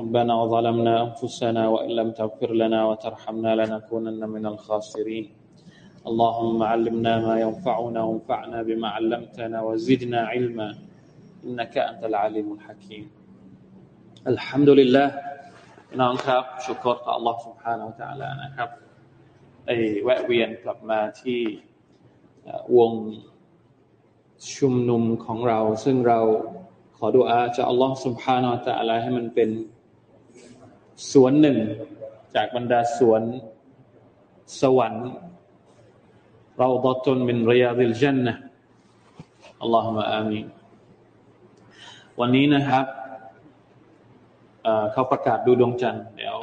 ربنا ظلمنا أنفسنا وإن لم تغفر لنا وترحمنا لنكونن من الخاسرين اللهم علمنا ما ينفعنا وانفعنا بما علمتنا وزدنا علما إنك أنت العليم الحكيم الحمد لله น้องครับชุกรต่อ Allah سبحانه และ تعالى นะครับได้แวะเวียนกลับมาที่วงชุมนุมของเรา ซึ่งเราขอดุอาจาก Allah سبحانه และ تعالى ให้มันเป็น สวนหนึ่งจากบรรดาสวนสวรรค์เราดตุนมินริยาดิลจันนะอัลลอฮฺมะอามีวันนี้นะครับเขาประกาศดูดวงจันทร์เดี๋ยว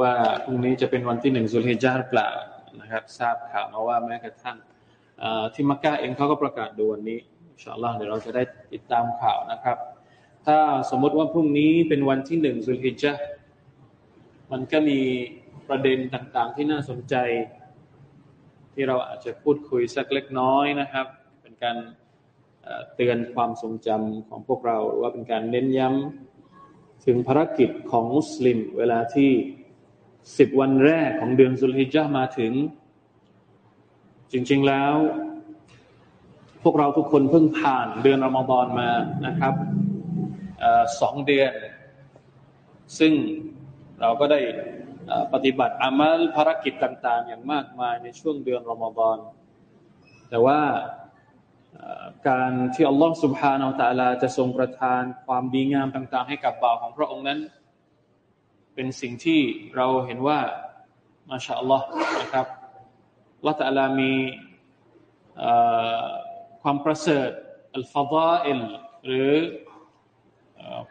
ว่าพรุ่งนี้จะเป็นวันที่หนึ่งสุลฮิจาร์เปล่านะครับ ทราบข่าวมาว่าแม้กระทั่งที่มักกะเองเขาก็ประกาศดูวันนี้อินชาอัลลอฮ์เดี๋ยวเราจะได้ติดตามข่าวนะครับ ถ้าสมมติว่าพรุ่งนี้เป็นวันที่หนึ่งสุลฮิจมันก็มีประเด็นต่างๆ ที่น่าสนใจ ที่เราอาจจะพูดคุยสักเล็กน้อยนะครับ เป็นการเตือนความทรงจำของพวกเราหรือว่าเป็นการเน้นย้ำถึงภารกิจของมุสลิม เวลาที่สิบวันแรกของเดือนสุลฮิจมาถึง จริงๆแล้ว พวกเราทุกคนเพิ่งผ่านเดือนรอมฎอนมานะครับ สองเดือน ซึ่งเราก็ได้ปฏิบัติอามัลภารกิจต่าง ๆ อย่างมากมายในช่วงเดือนรอมฎอนแต่ว่าการที่อัลลอฮฺสุบฮานาอัลตะลาจะทรงประทานความดีงามต่าง ๆ ให้กับบ่าวของพระองค์นั้น เป็นสิ่งที่เราเห็นว่ามาชาอัลลอฮ์นะครับละตะลามีความประเสริฐอัลฟาดาอิลหรือ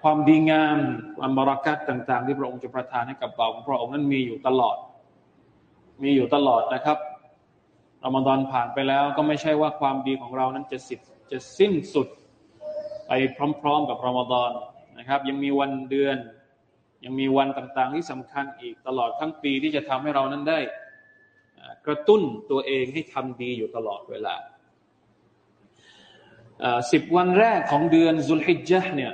ความดีงามความบรากัตต่าง ๆ ที่พระองค์จะประทานให้กับบ่าของพระองค์นั้นมีอยู่ตลอด มีอยู่ตลอดนะครับรอมฎอนผ่านไปแล้วก็ไม่ใช่ว่าความดีของเรานั้นจะสิจะสิ้นสุดไปพร้อม ๆ กับรอมฎอนนะครับ ยังมีวันเดือน ยังมีวันต่างๆ ที่สำคัญอีกตลอดทั้งปีที่จะทำให้เรานั้นได้ กระตุ้นตัวเองให้ทำดีอยู่ตลอดเวลาสิบวันแรกของเดือนซุลฮิจญ์เนี่ย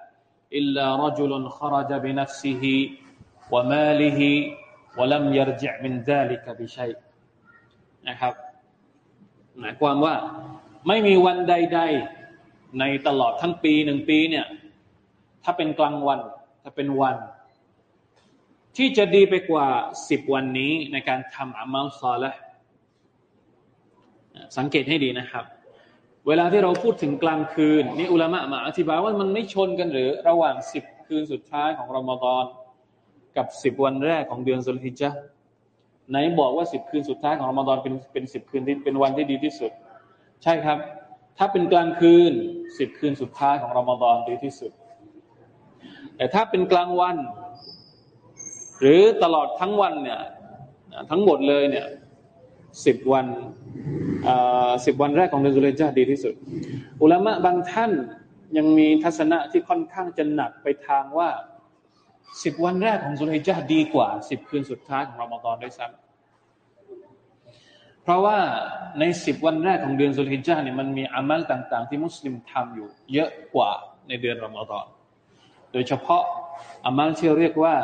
إلا رجل خرج بنفسه وماله ولم يرجع من ذلك بشيء นะครับหมายความว่าไม่มีวันใดๆในตลอดทั้งปีหนึ่งปีเนี่ยถ้าเป็นกลางวันถ้าเป็นวัน ที่จะดีไปกว่าสิบวันนี้ในการทำอามัลซอละสังเกตให้ดีนะครับ เวลาที่เราพูดถึงกลางคืนนี่อุลามะมาอธิบายว่ามันไม่ชนกันหรือระหว่างสิบคืนสุดท้ายของรอมฎอนกับสิบวันแรกของเดือนสุลฮิจญ์ไหนบอกว่าสิบคืนสุดท้ายของรอมฎอนเป็นเป็นสิบคืนที่เป็นวันที่ดีที่สุด ใช่ครับ ถ้าเป็นกลางคืนสิบคืนสุดท้ายของรอมฎอนดีที่สุด แต่ถ้าเป็นกลางวัน หรือตลอดทั้งวันเนี่ยทั้งหมดเลยเนี่ย สิบวันสิบวันแรกของเดือนสุลจาดีที่สุด อุลามะบางท่านยังมีทัศนะที่ค่อนข้างจะหนักไปทางว่าสิบวันแรกของสุลจาดีกว่าสิบคืนสุดท้ายของรอมฎอนด้วยซ้ำเพราะว่าในสิบวันแรกของเดือนสุลฮิจาเนี่ยมันมีอามัลต่าง ๆ ที่มุสลิมทำอยู่ เยอะกว่าในเดือนรอมฎอนโดยเฉพาะอามัลที่เรียกว่า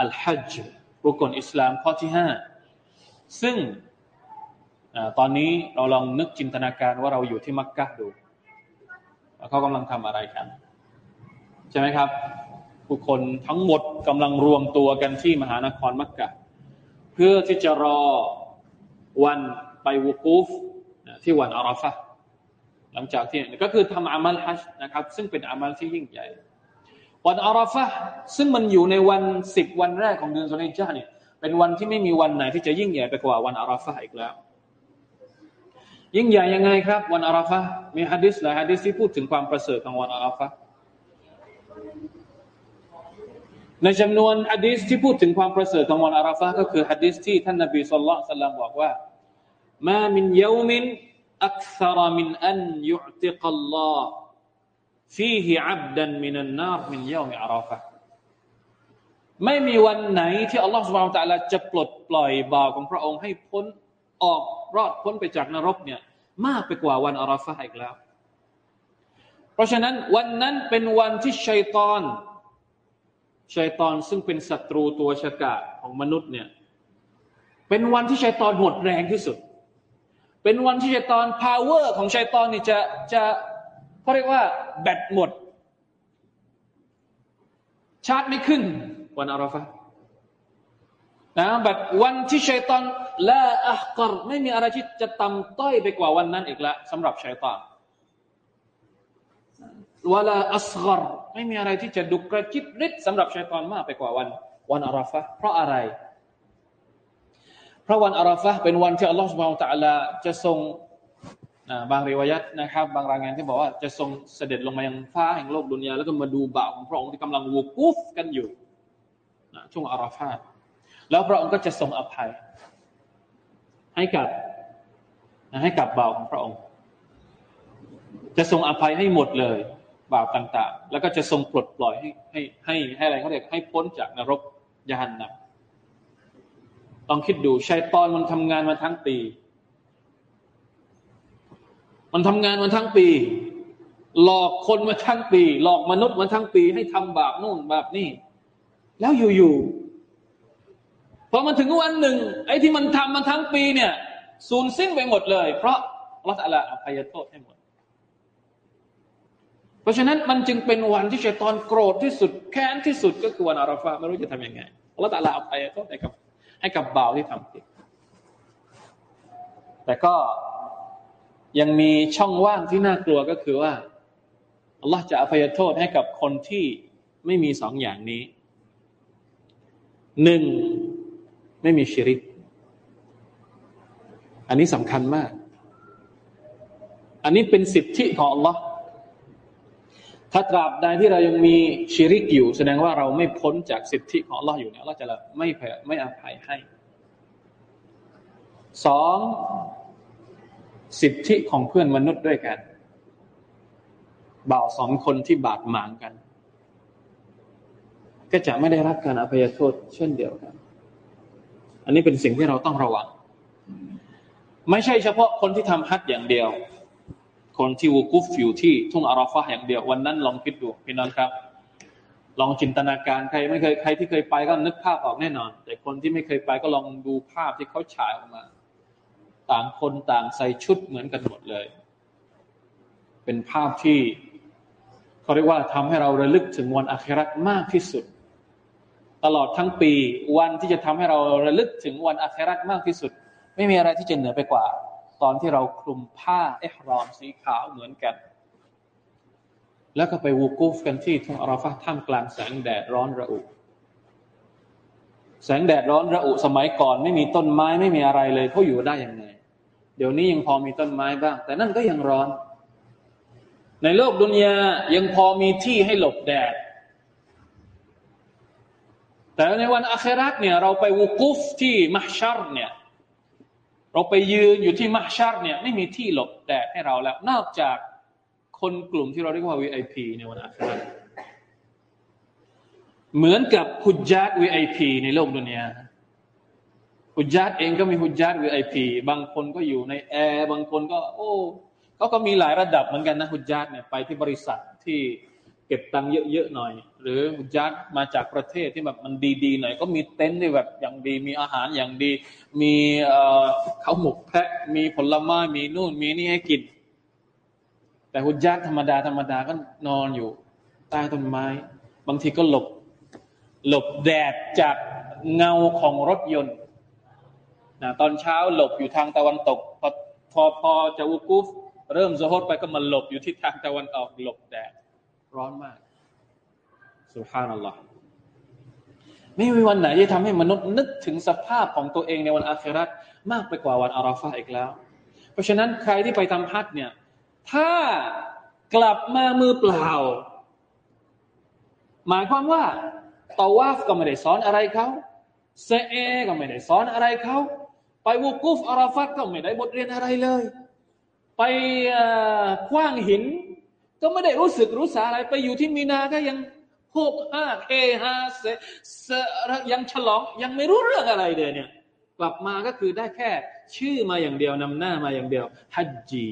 อัลฮัจญ์รุกลอิสลามข้อที่ห้า ซึ่งตอนนี้เราลองนึกจินตนาการว่าเราอยู่ที่มักกะดูเขากำลังทำอะไรกัน ใช่ไหมครับผู้คนทั้งหมดกำลังรวมตัวกันที่มหานครมักกะ เพื่อที่จะรอวันไปวุกูฟที่วันอาราฟะหลังจากที่ก็คือทำอามัลฮัจนะครับ ซึ่งเป็นอามัลที่ยิ่งใหญ่ วันอาราฟะซึ่งมันอยู่ในวันสิบวันแรกของเดือนสุนิจาเนี่ย เป็นวันที่ไม่มีวันไหนที่จะยิ่งใหญ่ไปกว่าวันอาราฟะอีกแล้ว ยิ่งใหญ่ยังไงครับ วันอาราฟะมีฮะดิษหลายฮะดิษที่พูดถึงความประเสริฐของวันอาราฟะในจำนวนฮะดีษที่พูดถึงความประเสริฐของวันอาราฟะก็คือฮะดีษที่ท่านนบีสุลต่านสัลลัมบอกว่ามามินยามินอักษรมินอันยุติกัลลอฮ์ فيه عبدا من النار من يوم عرفة ไม่มีวันไหนที่อัลลอฮฺสุบานตะลาจะปลดปล่อยบ่าวของพระองค์ให้พ้นออกรอดพ้นไปจากนรกเนี่ยมากไปกว่าวันอาราฟะอีกแล้ว เพราะฉะนั้นวันนั้นเป็นวันที่ชัยตอนชัยตอนซึ่งเป็นศัตรูตัวฉกาจของมนุษย์เนี่ยเป็นวันที่ชัยตอนหมดแรงที่สุด เป็นวันที่ชัยตอน power ของชัยตอนนี่จะจะเขาเรียกว่าแบตหมด ชาร์จไม่ขึ้น วันอาราฟะนะแบบวันที่ชัยตอนولا أحقر ไม่มีอะไรที่จะต่ำต้อยไปกว่าวันนั้นอีกแล้วสำหรับชัยตอนولا أصغر ไม่มีอะไรที่จะดูกระจิดริดสำหรับชัยตอนมากไปกว่าวัน วันอาราฟะเพราะอะไร เพราะวันอาราฟะเป็นวันที่อัลลอฮฺสุบฮานตะลาจะทรงบางรีวายัตนะครับ บางรายงานที่บอกว่าจะทรงเสด็จลงมายังฟ้าแห่งโลกดุนยาแล้วก็มาดูบ่าวของพระองค์ที่กำลังวูกุฟกันอยู่ ช่วงอาราฟะแล้วพระองค์ก็จะทรงอภัย ให้กับให้กับบ่าวของพระองค์ จะทรงอภัยให้หมดเลยบาปต่าง ๆ แล้วก็จะทรงปลดปล่อยให้ให้ให้ให้อะไรเขาเรียกให้พ้นจากนรกยานนะลองคิดดูชัยตอนมันทำงานมาทั้งปี มันทำงานมาทั้งปี หลอกคนมาทั้งปี หลอกมนุษย์มาทั้งปี ให้ทำบาปนู่นบาปนี่ แล้วอยู่ๆพอมันถึงวันหนึ่ง ไอ้ที่มันทำมาทั้งปีเนี่ยสูญสิ้นไปหมดเลย เพราะรัตละอภัยโทษให้หมด เพราะฉะนั้นมันจึงเป็นวันที่ชัยตอนโกรธที่สุดแค้นที่สุดก็คือวันอาราฟาไม่รู้จะทำยังไงอัลลอฮฺตะลาอภัยโทษให้กับให้กับบ่าวที่ทำผิดแต่ก็ยังมีช่องว่างที่น่ากลัวก็คือว่าอัลลอฮฺจะอภัยโทษให้กับคนที่ไม่มีสองอย่างนี้ หนึ่งไม่มีชิริก อันนี้สำคัญมาก อันนี้เป็นสิทธิของอัลลอฮ์ถ้าตราบใดที่เรายังมีชิริกอยู่ แสดงว่าเราไม่พ้นจากสิทธิของอัลลอฮ์อยู่เนี่ยเราจะไม่แผ่ไม่อภัยให้สองสิทธิของเพื่อนมนุษย์ด้วยกัน บ่าวสองคนที่บาดหมางกัน ก็จะไม่ได้รับการอภัยโทษเช่นเดียวกัน อันนี้เป็นสิ่งที่เราต้องระวัง ไม่ใช่เฉพาะคนที่ทำฮัจอย่างเดียว คนที่วูกุฟอยู่ที่ทุ่งอาราฟะอย่างเดียว วันนั้นลองคิดดูพี่น้องครับ ลองจินตนาการใครไม่เคยใครที่เคยไปก็นึกภาพออกแน่นอน แต่คนที่ไม่เคยไปก็ลองดูภาพที่เขาฉายออกมา ต่างคนต่างใส่ชุดเหมือนกันหมดเลย เป็นภาพที่เขาเรียกว่าทำให้เราระลึกถึงวันอาคราตมากที่สุด ตลอดทั้งปี วันที่จะทำให้เราระลึกถึงวันอาคราตมากที่สุด ไม่มีอะไรที่จะเหนือไปกว่า ตอนที่เราคลุมผ้าเอฮรอมสีขาวเหมือนกัน แล้วก็ไปวูกูฟกันที่ทุ่งอาราฟะท่ามกลางแสงแดดร้อนระอุแสงแดดร้อนระอุสมัยก่อนไม่มีต้นไม้ไม่มีอะไรเลยเขาอยู่ได้ยังไง เดี๋ยวนี้ยังพอมีต้นไม้บ้าง แต่นั่นก็ยังร้อน ในโลกดุนยายังพอมีที่ให้หลบแดด แต่ในวันอาคราตเนี่ยเราไปวูกูฟที่มัชชัรเนี่ยเราไปยืนอยู่ที่มัชชัดเนี่ยไม่มีที่หลบแดดให้เราแล้ว นอกจากคนกลุ่มที่เราเรียกว่า VIP ในวันอาคราเหมือนกับฮุจญาต VIP ในโลกดุนยาฮุจญาตเองก็มีฮุจญาต VIP บางคนก็อยู่ในแอร์บางคนก็ โอ้เขาก็มีหลายระดับเหมือนกันนะฮุจญาตเนี่ยไปที่บริษัทที่ ก็บตังค์เยอะๆหน่อย หรือยัดมาจากประเทศที่แบบมันดีๆหน่อย ก็มีเต็นท์ที่แบบอย่างดี มีอาหารอย่างดี มีข้าวหมกแพะมีผลไม้มีนู่นมีนี่ให้กิน แต่หุยัดธรรมดาธรรมดาก็นอนอยู่ ใต้ต้นไม้ บางทีก็หลบ หลบแดดจากเงาของรถยนต์นะตอนเช้าหลบอยู่ทางตะวันตก พอพอพอจะวุกุฟเริ่มซฮดไปก็มาหลบอยู่ที่ทางตะวันออกหลบแดด ร้อนมากสุภานัลลอฮ์ไม่มีวันไหนที่ทำให้มนุษย์นึกถึงสภาพของตัวเองในวันอาคราตมากไปกว่าวันอาราฟาอีกแล้ว เพราะฉะนั้นใครที่ไปทำฮัจเนี่ย ถ้ากลับมามือเปล่า หมายความว่าตาวาฟก็ไม่ได้สอนอะไรเขาเซเอก็ไม่ได้สอนอะไรเขาไปวูกุฟอาราฟัตก็ไม่ได้บทเรียนอะไรเลย ไปคว้างหิน ก็ไม่ได้รู้สึกรู้สาอะไร ไปอยู่ที่มีนาก็ยังโฮกห้าเฮฮาเซยังฉลองยังไม่รู้เรื่องอะไรเลยเนี่ย กลับมาก็คือได้แค่ชื่อมาอย่างเดียวนำหน้ามาอย่างเดียวฮัจจี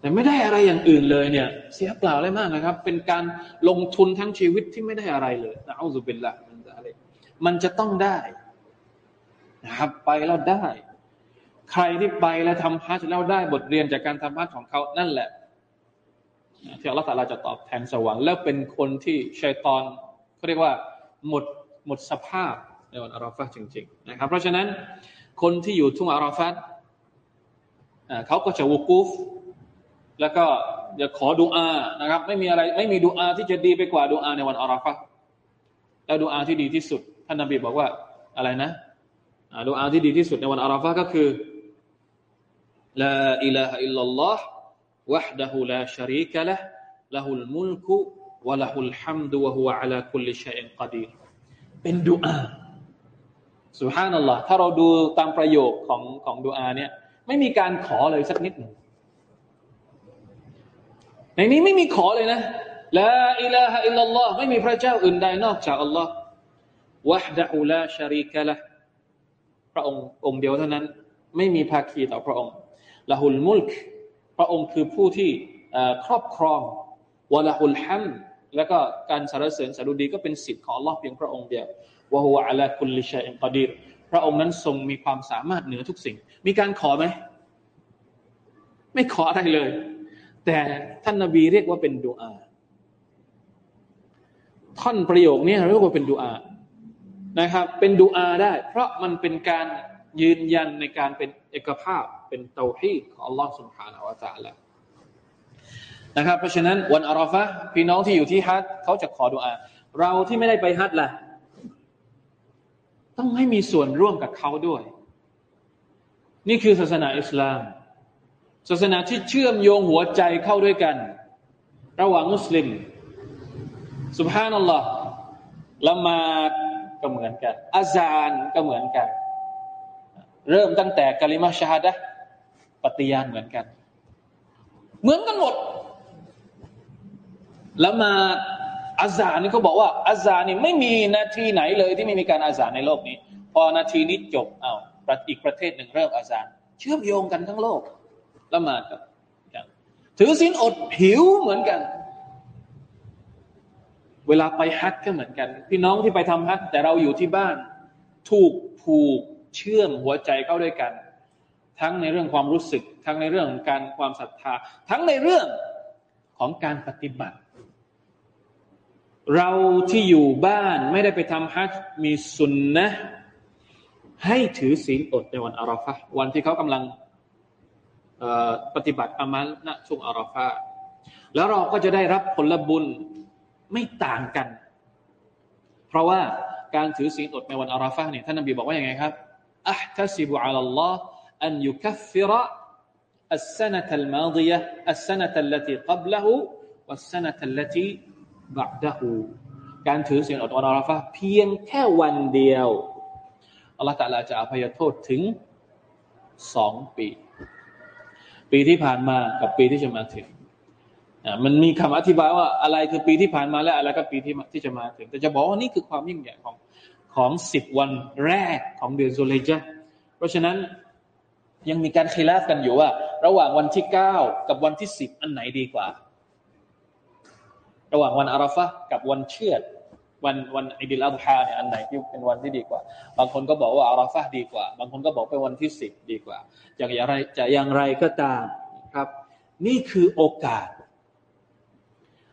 แต่ไม่ได้อะไรอย่างอื่นเลยเนี่ย เสียเปล่าเลยมากนะครับ เป็นการลงทุนทั้งชีวิตที่ไม่ได้อะไรเลยนะอัลลอฮฺเป็นละมันจะอะไรมันจะต้องได้นะครับไปแล้วได้ ใครที่ไปแล้วทำฮัจแล้วได้บทเรียนจากการทำฮัจของเขานั่นแหละที่อัลลอฮฺตาลาจะตอบแทนสวรรค์แล้วเป็นคนที่ชัยตอนเขาเรียกว่าหมดหมดสภาพในวันอาราฟะจริง ๆ นะครับ เพราะฉะนั้นคนที่อยู่ทุ่งอาราฟะเขาก็จะวุกูฟแล้วก็อย่าขอดูอานะครับ ไม่มีอะไรไม่มีดูอาที่จะดีไปกว่าดูอาในวันอาราฟะแล้วดูอาที่ดีที่สุด ท่านนบีบอกว่าอะไรนะดูอาที่ดีที่สุดในวันอาราฟะก็คือ ลาอิลาฮะอิลลัลลอฮ์ وحده لا شريك له له الملك وله الحمد وهو على كل شيء قدير เป็นดูอาสุฮานัลลอฮ์ถ้าเราดูตามประโยคของของดูอาเนี่ยไม่มีการขอเลยสักนิดหนึ่งในนี้ไม่มีขอเลยนะละอิลาฮะอิลลัลลอฮ์ไม่มีพระเจ้าอื่นใดนอกจากอัลลอฮ์วะฮดะฮูลาชารีกะละพระองค์องค์เดียวเท่านั้น ไม่มีภาคีต่อพระองค์ ละหุลมุลกพระองค์คือผู้ที่ครอบครองวะละหุลฮัมแล้วก็การสรรเสริญสรุดีก็เป็นสิทธิ์ของอัลลอฮ์เพียงพระองค์เดียววะฮุวะอัลาคุลิชัยอินกอดีรพระองค์นั้นทรงมีความสามารถเหนือทุกสิ่ง มีการขอไหม ไม่ขออะไรเลย แต่ท่านนาบีเรียกว่าเป็นดูอาท่อนประโยคนี้เรียกว่าเป็นดูอานะครับ เป็นดูอาได้ เพราะมันเป็นการยืนยันในการเป็นเอกภาพ เป็นเตาฮีดของอัลลอฮ์สุบฮานาวะ ت ع ละนะครับ เพราะฉะนั้นวันอาราฟะพี่น้องที่อยู่ที่ฮัจเขาจะขอดูอา เราที่ไม่ได้ไปฮัจล่ะ ต้องให้มีส่วนร่วมกับเขาด้วย นี่คือศาสนาอิสลาม ศาสนาที่เชื่อมโยงหัวใจเข้าด้วยกัน ระหว่างมุสลิมสุบฮานัลลอฮ์ละมาดก็เหมือนกันอาซานก็เหมือนกัน เริ่มตั้งแต่กะลิมาชาดะ ปฏิญาณเหมือนกัน เหมือนกันหมด และมาอาซานนี่เขาบอกว่าอาซานนี่ไม่มีนาทีไหนเลยที่ไม่มีการอาซานในโลกนี้ พอนาทีนี้จบเอา้าอีกประเทศหนึ่งเริ่มอาซานเชื่อมโยงกันทั้งโลกละหมาดกันถือศีลอดผิวเหมือนกัน เวลาไปฮัทก็เหมือนกัน พี่น้องที่ไปทำฮัทแต่เราอยู่ที่บ้าน ถูกผูกเชื่อมหัวใจเข้าด้วยกัน ทั้งในเรื่องความรู้สึก ทั้งในเรื่องของการความศรัทธา ทั้งในเรื่องของการปฏิบัติ เราที่อยู่บ้านไม่ได้ไปทำฮัจมีสุนนะให้ถือศีลอดในวันอาราฟะวันที่เขากำลังปฏิบัติอามัลณช่วงอาราฟาแล้วเราก็จะได้รับผลบุญไม่ต่างกัน เพราะว่าการถือศีลอดในวันอาราฟาเนี่ยท่านนบีบอกว่าอย่างไงครับอัพทัสิบุอัลลอฮ์ อันยุคัฟฟิระ السنة الماضية السنة التي قبله والسنة التي بعده การถือศีลอดวันอาราฟาเพียงแค่วันเดียวอัลลอฮฺตะลาจะอภัยโทษถึงสองปีปีที่ผ่านมากับปีที่จะมาถึงมันมีคำอธิบายว่าอะไรคือปีที่ผ่านมาและอะไรก็ปีที่ที่จะมาถึง แต่จะบอกว่านี่คือความยิ่งใหญ่ของของสิบวันแรกของเดือนโซเลจเพราะฉะนั้น ยังมีการคีลาฟกันอยู่ว่า ระหว่างวันที่เก้ากับวันที่สิบอันไหนดีกว่า ระหว่างวันอาราฟะกับวันเชื่อดวันวันอิดิลอัลฮาเนี่ยอันไหนที่เป็นวันที่ดีกว่า บางคนก็บอกว่าอาราฟะดีกว่า บางคนก็บอกเป็นวันที่สิบดีกว่าอย่างไรจะอย่างไรก็ตามครับ นี่คือโอกาส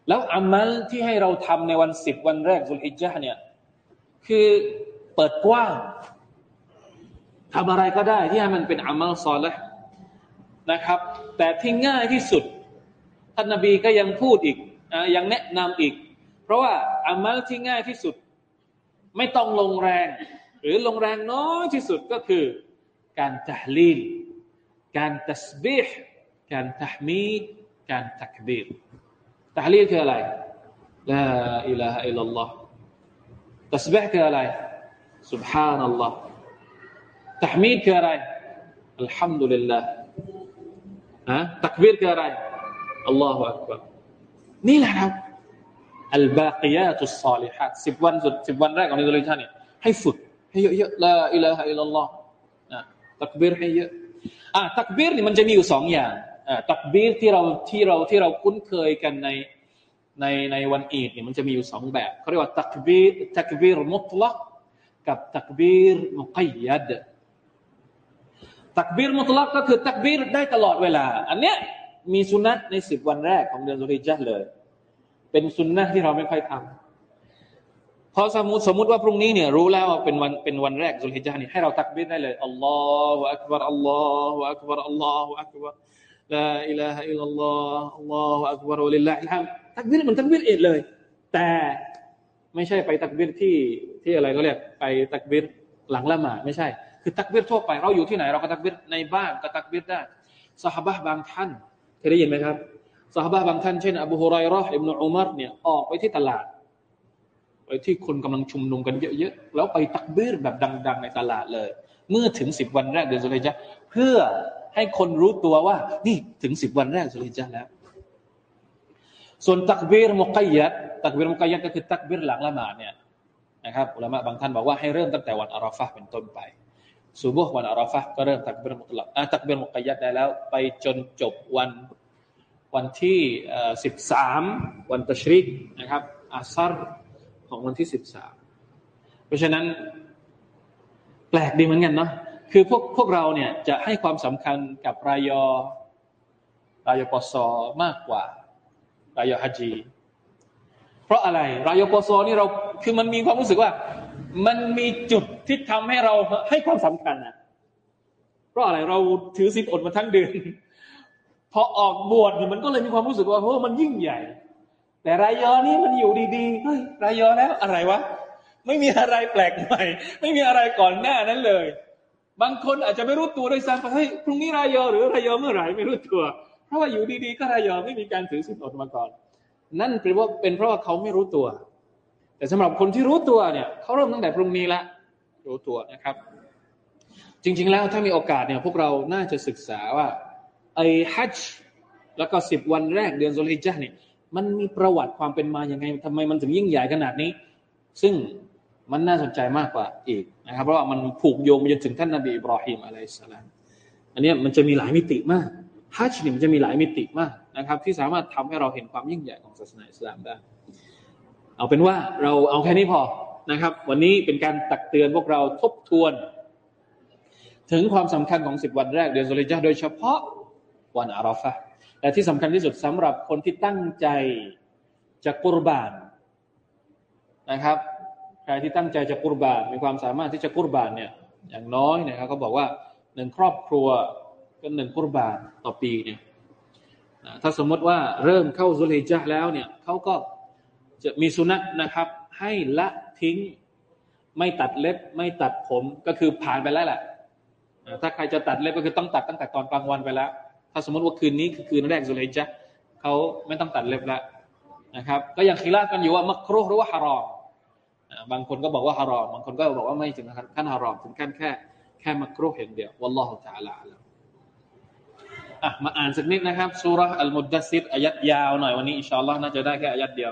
แล้วอามัลที่ให้เราทำในวันสิบวันแรกสุลฮิจญะเนี่ยคือเปิดกว้าง ทำอะไรก็ได้ที่ให้มันเป็นอามัลซอลนะครับ แต่ที่ง่ายที่สุดท่านนบีก็ยังพูดอีกยังแนะนำอีก เพราะว่าอามัลที่ง่ายที่สุด ไม่ต้องลงแรง หรือลงแรงน้อยที่สุดก็คือ การตะลีลการตัสบีห์การตะมีดการตักบีรตะลีลคืออะไรลาอิลาฮะอิลลัลลอฮ์ตัสบีห์คืออะไร سبحان الله ตะมีดคืออะไรอัลฮัมดุลิลลาห์ฮะตักบีรคืออะไรอัลลอฮฺอักบารนี่แหละครับอัลบากียาตุสซาลิฮัดสิบวันสุดสิบวันแรกของนิโรธานี่ให้ฝึกให้เยอะๆละอิลาฮะอิลลัลลอฮ์ตักบีรให้เยอะอะตักบีรนี่มันจะมีอยู่สองอย่างอะตักบีรที่เราที่เราที่เราคุ้นเคยกันในในในวันอีดเนี่ยมันจะมีอยู่สองแบบเขาเรียกว่าตักบีรตักบีรมุตลักกับตักบีรมุกัยยัด ตักบีรมุตลักก็คือตักบีรได้ตลอดเวลา อันเนี้ยมีสุนนะในสิบวันแรกของเดือนซุลฮิจญะฮ์เลย เป็นสุนนะที่เราไม่ค่อยทำพอสมมติสมมติว่าพรุ่งนี้เนี่ยรู้แล้วว่าเป็นวันเป็นวันแรกซุลฮิจญะฮ์นี่ให้เราตักบีรได้เลยالله أكبر الله أكبر الله أكبر لا إله إلا الله الله أكبر ولله الحمد ตักบีรมือนตักบีรเองเลย แต่ไม่ใช่ไปตักบีรที่ที่อะไรก็เรียกไปตักบีรหลังละหมาดไม่ใช่ คือตักบีรทั่วไป เราอยู่ที่ไหนเราก็ตักบีรในบ้านก็ตักบีรได้สหบะบางท่านเคยได้ยินไหมครับสหบะบางท่านเช่นอบูฮุไรรอห์อิบนุอุมัรเนี่ยออกไปที่ตลาด ไปที่คนกำลังชุมนุมกันเยอะๆแล้วไปตักบีรแบบดัง ๆ ในตลาดเลย เมื่อถึงสิบวันแรกเดือนสุริยะเพื่อให้คนรู้ตัวว่า นี่ถึงสิบวันแรกสุริยะแล้ว ส่วนตักบีรมุกัยยัดตักบีรมุกัยยัดก็คือตักบีรหลังละหมาดเนี่ยนะครับอุลามะบางท่านบอกว่าให้เริ่มตั้งแต่วันอาราฟะเป็นต้นไป สุบุห์วันอาราฟะก็เริ่มตักเบิรมุตลักอะตักเบิรมุกยัดได้แล้ว ไปจนจบวันวันที่สิบสามวันตชริกนะครับอาซารของวันที่สิบสามเพราะฉะนั้นแปลกดีเหมือนกันเนาะคือพวกพวกเราเนี่ยจะให้ความสำคัญกับรายอรายปศมากกว่ารายฮัจี เพราะอะไรรายปศนี่เราคือมันมีความรู้สึกว่า มันมีจุดที่ทำให้เราให้ความสำคัญนะเพราะอะไรเราถือศีลอดมาทั้งเดือนพอออกบวชเนี่ยมันก็เลยมีความรู้สึกว่าโอ้มันยิ่งใหญ่ แต่รายยอนี่มันอยู่ดีๆเฮ้ยรายยอแล้วอะไรวะไม่มีอะไรแปลกใหม่ ไม่มีอะไรก่อนหน้านั้นเลย บางคนอาจจะไม่รู้ตัวด้วยซ้ำว่าเฮ้ยพรุ่งนี้รายยอหรือรายยอเมื่อไหร่ไม่รู้ตัว เพราะว่าอยู่ดีๆ ก็รายยอไม่มีการถือศีลอดมาก่อน นั่นเป็นว่าเป็นเพราะว่าเขาไม่รู้ตัว แต่สำหรับคนที่รู้ตัวเนี่ยเขาเริ่มตั้งแต่พรุ่งนี้ละรู้ตัวนะครับ จริง ๆ แล้วถ้ามีโอกาสเนี่ย พวกเราน่าจะศึกษาว่าไอ้ฮัจจ์แล้วก็สิบวันแรกเดือนโซลิจาเนี่ยมันมีประวัติความเป็นมาอย่างไงทำไมมันถึงยิ่งใหญ่ขนาดนี้ ซึ่งมันน่าสนใจมากกว่าอีกนะครับ เพราะว่ามันผูกโยงไปจนถึงท่านนบีอิบราฮิมอะลัยสลามอันนี้มันจะมีหลายมิติมากฮัจเนี่ยมันจะมีหลายมิติมากนะครับ ที่สามารถทำให้เราเห็นความยิ่งใหญ่ของศาสนาอิสลามได้ เอาเป็นว่าเราเอาแค่นี้พอนะครับ วันนี้เป็นการตักเตือนพวกเราทบทวน ถึงความสำคัญของสิบวันแรกเดือนสุริยะโดยเฉพาะวันอาราฟะแต่ที่สำคัญที่สุดสำหรับคนที่ตั้งใจจะกุรบานนะครับใครที่ตั้งใจจะกุรบานมีความสามารถที่จะกุรบานเนี่ยอย่างน้อยนะครับเขาบอกว่าหนึ่งครอบครัวก็หนึ่งกุรบานต่อปีเนี่ยถ้าสมมติว่าเริ่มเข้าสุริยะแล้วเนี่ยเขาก็ จะมีสุนัขนะครับ ให้ละทิ้ง ไม่ตัดเล็บ ไม่ตัดผมก็คือผ่านไปแล้วแหละถ้าใครจะตัดเล็บก็คือต้องตัดตั้งแต่ตอนกลางวันไปแล้ว ถ้าสมมติว่าคืนนี้คือคืนแรกสุลัยจะเขาไม่ต้องตัดเล็บแล้วนะครับ ก็ยังคีรากันอยู่ว่ามักรุหรือว่าฮารอมบางคนก็บอกว่าฮารอมบางคนก็บอกว่าไม่ถึงขั้นฮารอมถึงขั้นแค่แค่มักรุอย่างเดียววัลลอฮฺตะอาลาแล้วมาอ่านสักนิดนะครับสุรอัลมุดดัซิดอายัดยาวหน่อยวันนี้อินชาอัลลอฮ์น่าจะได้แค่อายัดเดียว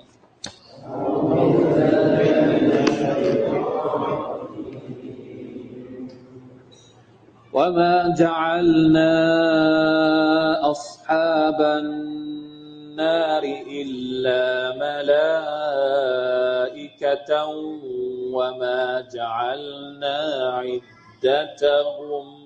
وما جعلنا أصحاب النار إلا ملائكة وما جعلنا عدتهم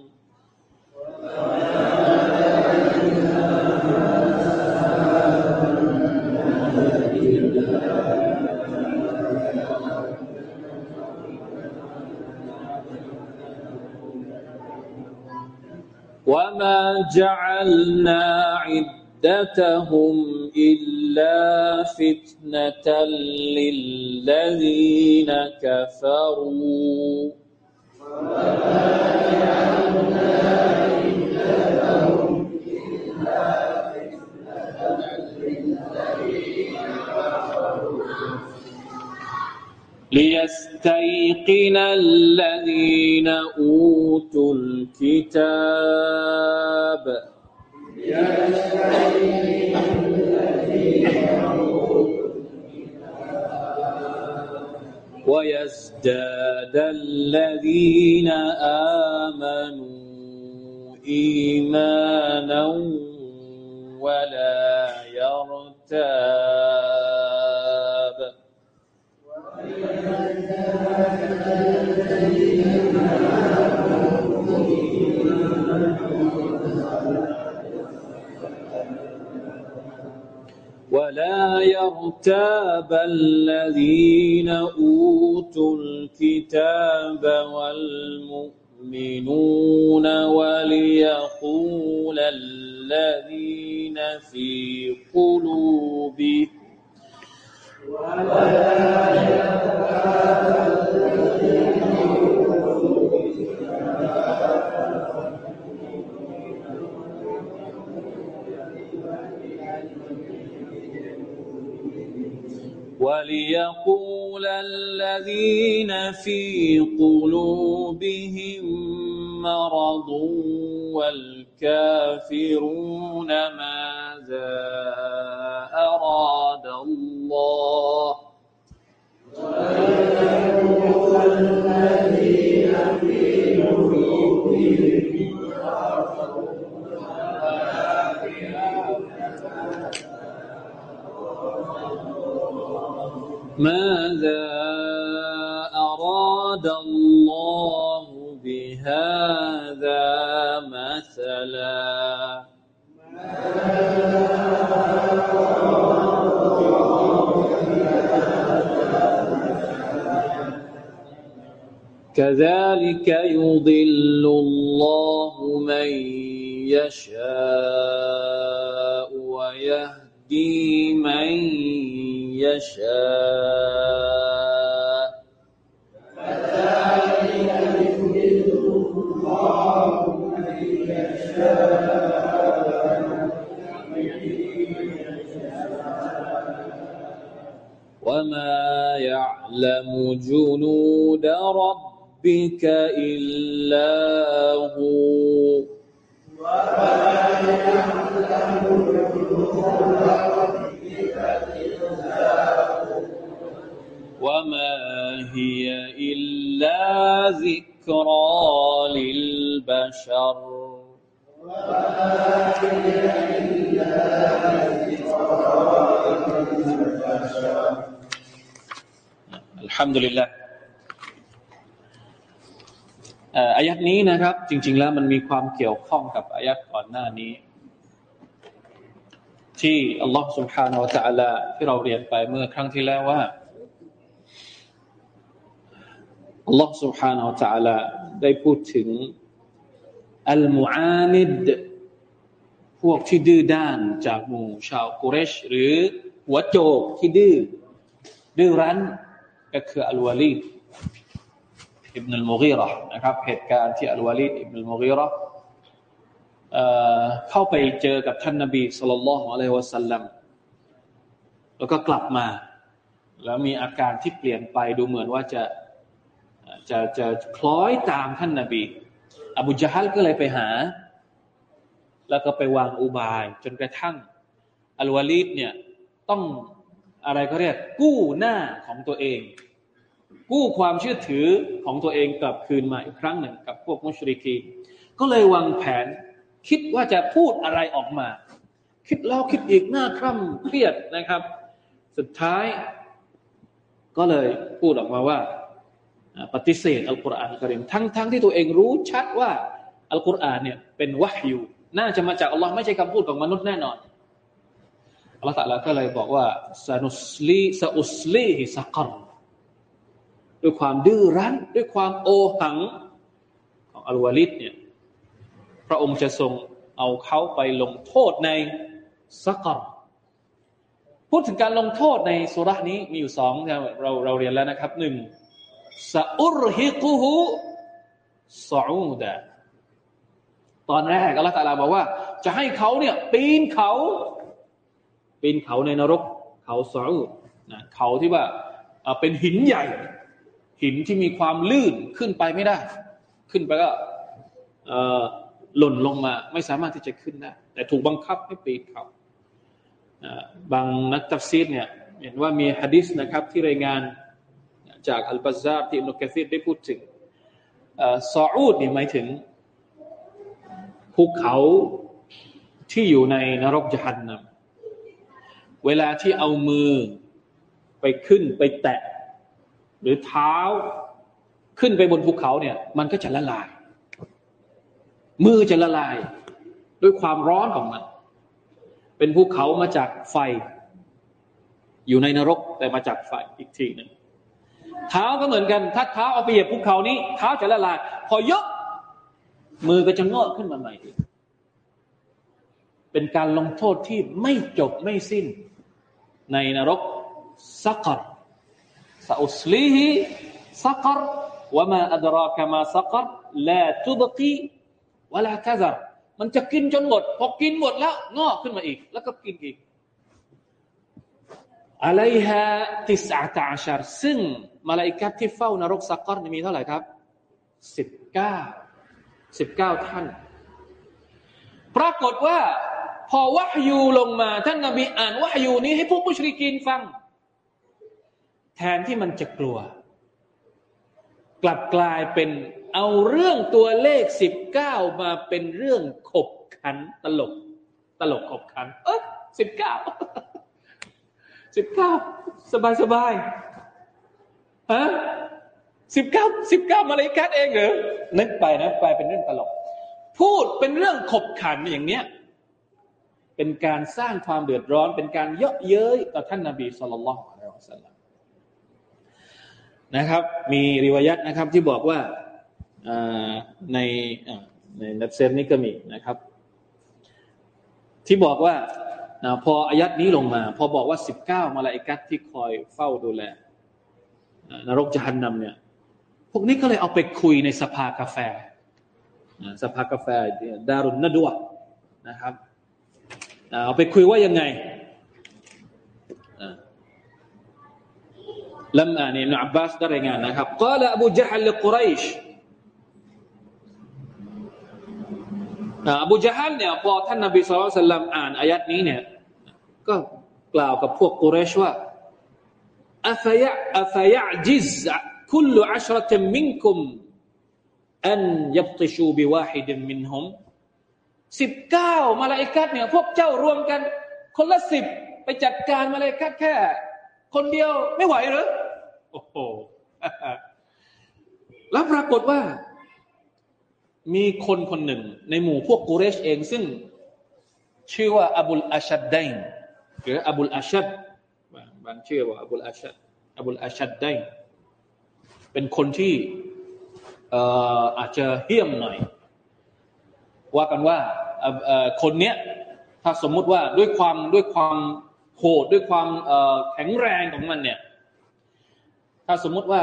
وما جعلنا عدتهم إلا فتنة للذين كفروا. وما جعلنا عدتهم إلا فتنة للذين كفروا ليستيقن الذين ولا يرتاب الذين أوتوا الكتاب والمؤمنون وليقول الذين في قلوبهم ولا يرتاب وليقول الذين في قلوبهم مرض والكافرون ماذا أراد الله كذلك يضل الله من يشاء ويهدي من يشاء. كذلك الله من يشاء وما يعلم جنود ربك إلا هو. وما يعلم جنود ربك وما هي إلا ذكرى للبشر. الحمد لله. อายัดนี้นะครับ จริง ๆ แล้วมันมีความเกี่ยวข้องกับอายัดก่อนหน้านี้ ที่อัลลอฮ์สุบฮานาอัลตะลาที่เราเรียนไปเมื่อครั้งที่แล้วว่าอัลลอฮ์สุบฮานาอัลตะลาได้พูดถึงอัลมูอานิดพวกที่ดื้อด้านจากหมู่ชาวกุเรช หรือหัวโจกที่ดื้อดื้อรั้นก็คืออัลวาลี อิบนุลมุกีรอนะครับเหตุการณ์ที่อัลวาลีดอิบนุลมุกีรอเข้าไปเจอกับท่านนบีสุลต่านละฮ์อะลัยวะสัลลัมแล้วก็กลับมา แล้วมีอาการที่เปลี่ยนไปดูเหมือนว่าจะจะจะคล้อยตามท่านนาบี อบูจฮัลก็เลยไปหา แล้วก็ไปวางอุบาย จนกระทั่ง อัลวาลีดเนี่ยต้องอะไรก็เรียกกู้หน้าของตัวเอง กู้ความเชื่อถือของตัวเองกลับคืนมาอีกครั้งหนึ่งกับพวกมุชริกีก็เลยวางแผน คิดว่าจะพูดอะไรออกมา คิดแล้วคิดอีกหน้าคร่ำเครียดนะครับ สุดท้าย ก็เลยพูดออกมาว่า ปฏิเสธอัลกุรอานกริมทั้งทั้งที่ตัวเองรู้ชัดว่าอัลกุรอานเนี่ยเป็นวะฮยูน่าจะมาจากอัลลอฮ์ไม่ใช่คำพูดของมนุษย์แน่นอนอัลลอฮ์ตะลาก็เลยบอกว่าซานุสลีซาอุสลีฮิสักร ด้วยความดื้อรั้น ด้วยความโอหังของอัลวาลิดเนี่ยพระองค์จะทรงเอาเขาไปลงโทษในสักรพูดถึงการลงโทษในสุรานี้มีอยู่สองเราเราเรียนแล้วนะครับหนึ่งซาอุรฮิกุฮุซาอูดะตอนแรกอัลลอฮฺตาลาบอกว่า จะให้เขาเนี่ยปีนเขา ปีนเขาในนรก เขาซาอูดนะเขาที่ว่าเป็นหินใหญ่ หินที่มีความลื่นขึ้นไปไม่ได้ ขึ้นไปก็หล่นลงมา ไม่สามารถที่จะขึ้นได้แต่ถูกบังคับให้ปีนเขาบางนักตัฟซีดเนี่ยเห็นว่ามีฮะดิษนะครับที่รายงานจากอัลบาซาที่อินุกะซีดได้พูดถึงซออูดนี่หมายถึงภูเขาที่อยู่ในนรกจหันนำเวลาที่เอามือไปขึ้นไปแตะ หรือเท้าขึ้นไปบนภูเขาเนี่ย มันก็จะละลาย มือจะละลาย ด้วยความร้อนของมัน เป็นภูเขามาจากไฟ อยู่ในนรกแต่มาจากไฟอีกทีหนึ่งเท้าก็เหมือนกัน ถ้าเท้าเอาไปเหยียบภูเขานี้เท้าจะละลาย พอยก มือก็จะงอกขึ้นมาใหม่อีกเป็นการลงโทษที่ไม่จบไม่สิ้น ในนรกสักรซาอุสลีฮิสักร วะมาอัดรากมาสักรลาตุบกีวะลาทะซรมันจะกินจนหมด พอกินหมดแล้ว งอกขึ้นมาอีก แล้วก็กินอีกอะไรฮะติสอาตาชารซึ่งมาลาอิกัดที่เฝ้านรกสักกรมีเท่าไหร่ครับสิบเก้าสิบเก้าท่าน ปรากฏว่า พอวะฮยูลงมา ท่านนบีอ่านวะฮยูนี้ให้พวกมุชริกีนฟัง แทนที่มันจะกลัว กลับกลายเป็นเอาเรื่องตัวเลขสิบเก้ามาเป็นเรื่องขบขันตลก ตลกขบขัน เออสิบเก้าสิบเก้าสบายสบายฮะสิบเก้าสิบเก้ามาเลยกัดเองเหรอนึกไปนะไปเป็นเรื่องตลก พูดเป็นเรื่องขบขันอย่างเนี้ยเป็นการสร้างความเดือดร้อน เป็นการเยาะเย้ยต่อท่านนาบีสุลต่านละอัลลอฮฺ นะครับ มีริวายัตนะครับที่บอกว่าในในนับเซนนี้ก็มีนะครับ ที่บอกว่าพออายัดนี้ลงมา พอบอกว่าสิบเก้ามาลาอิกัตที่คอยเฝ้าดูแลนรกจะหันนำเนี่ย พวกนี้ก็เลยเอาไปคุยในสภากาแฟสภากาแฟดารุนนดวนะครับเอาไปคุยว่ายังไง ลำอ่านอิบนุอับบาสได้รายงานนะครับกล่าวอบูจฮัลกุไรชอบูจฮัลเนี่ยพอท่านนบีสุลต่านอ่านอายัดนี้เนี่ยก็กล่าวกับพวกกุเรชว่าอัฟยะอัฟยะจิซคุลอัชรตมินคุมอันยับติชูบิวาฮิดมินฮุมสิบเก้ามาลาอิกัดเนี่ยพวกเจ้ารวมกัน คนละสิบไปจัดการมาลาอิกัดแค่ คนเดียวไม่ไหวหรือ โอ้โหแล้วปรากฏว่า มีคนคนหนึ่ง ในหมู่พวกกุเรชเองซึ่ง ชื่อว่าอบุลอาชัดไดน์หรืออบุลอาชัดบางชื่อว่าอบุลอาชัดอบุลอาชัดได้เป็นคนที่อาจจะเฮี้ยมหน่อย ว่ากันว่าคนเนี้ยถ้าสมมุติว่าด้วยความด้วยความโหดด้วยความแข็งแรงของมันเนี่ย ถ้าสมมุติว่า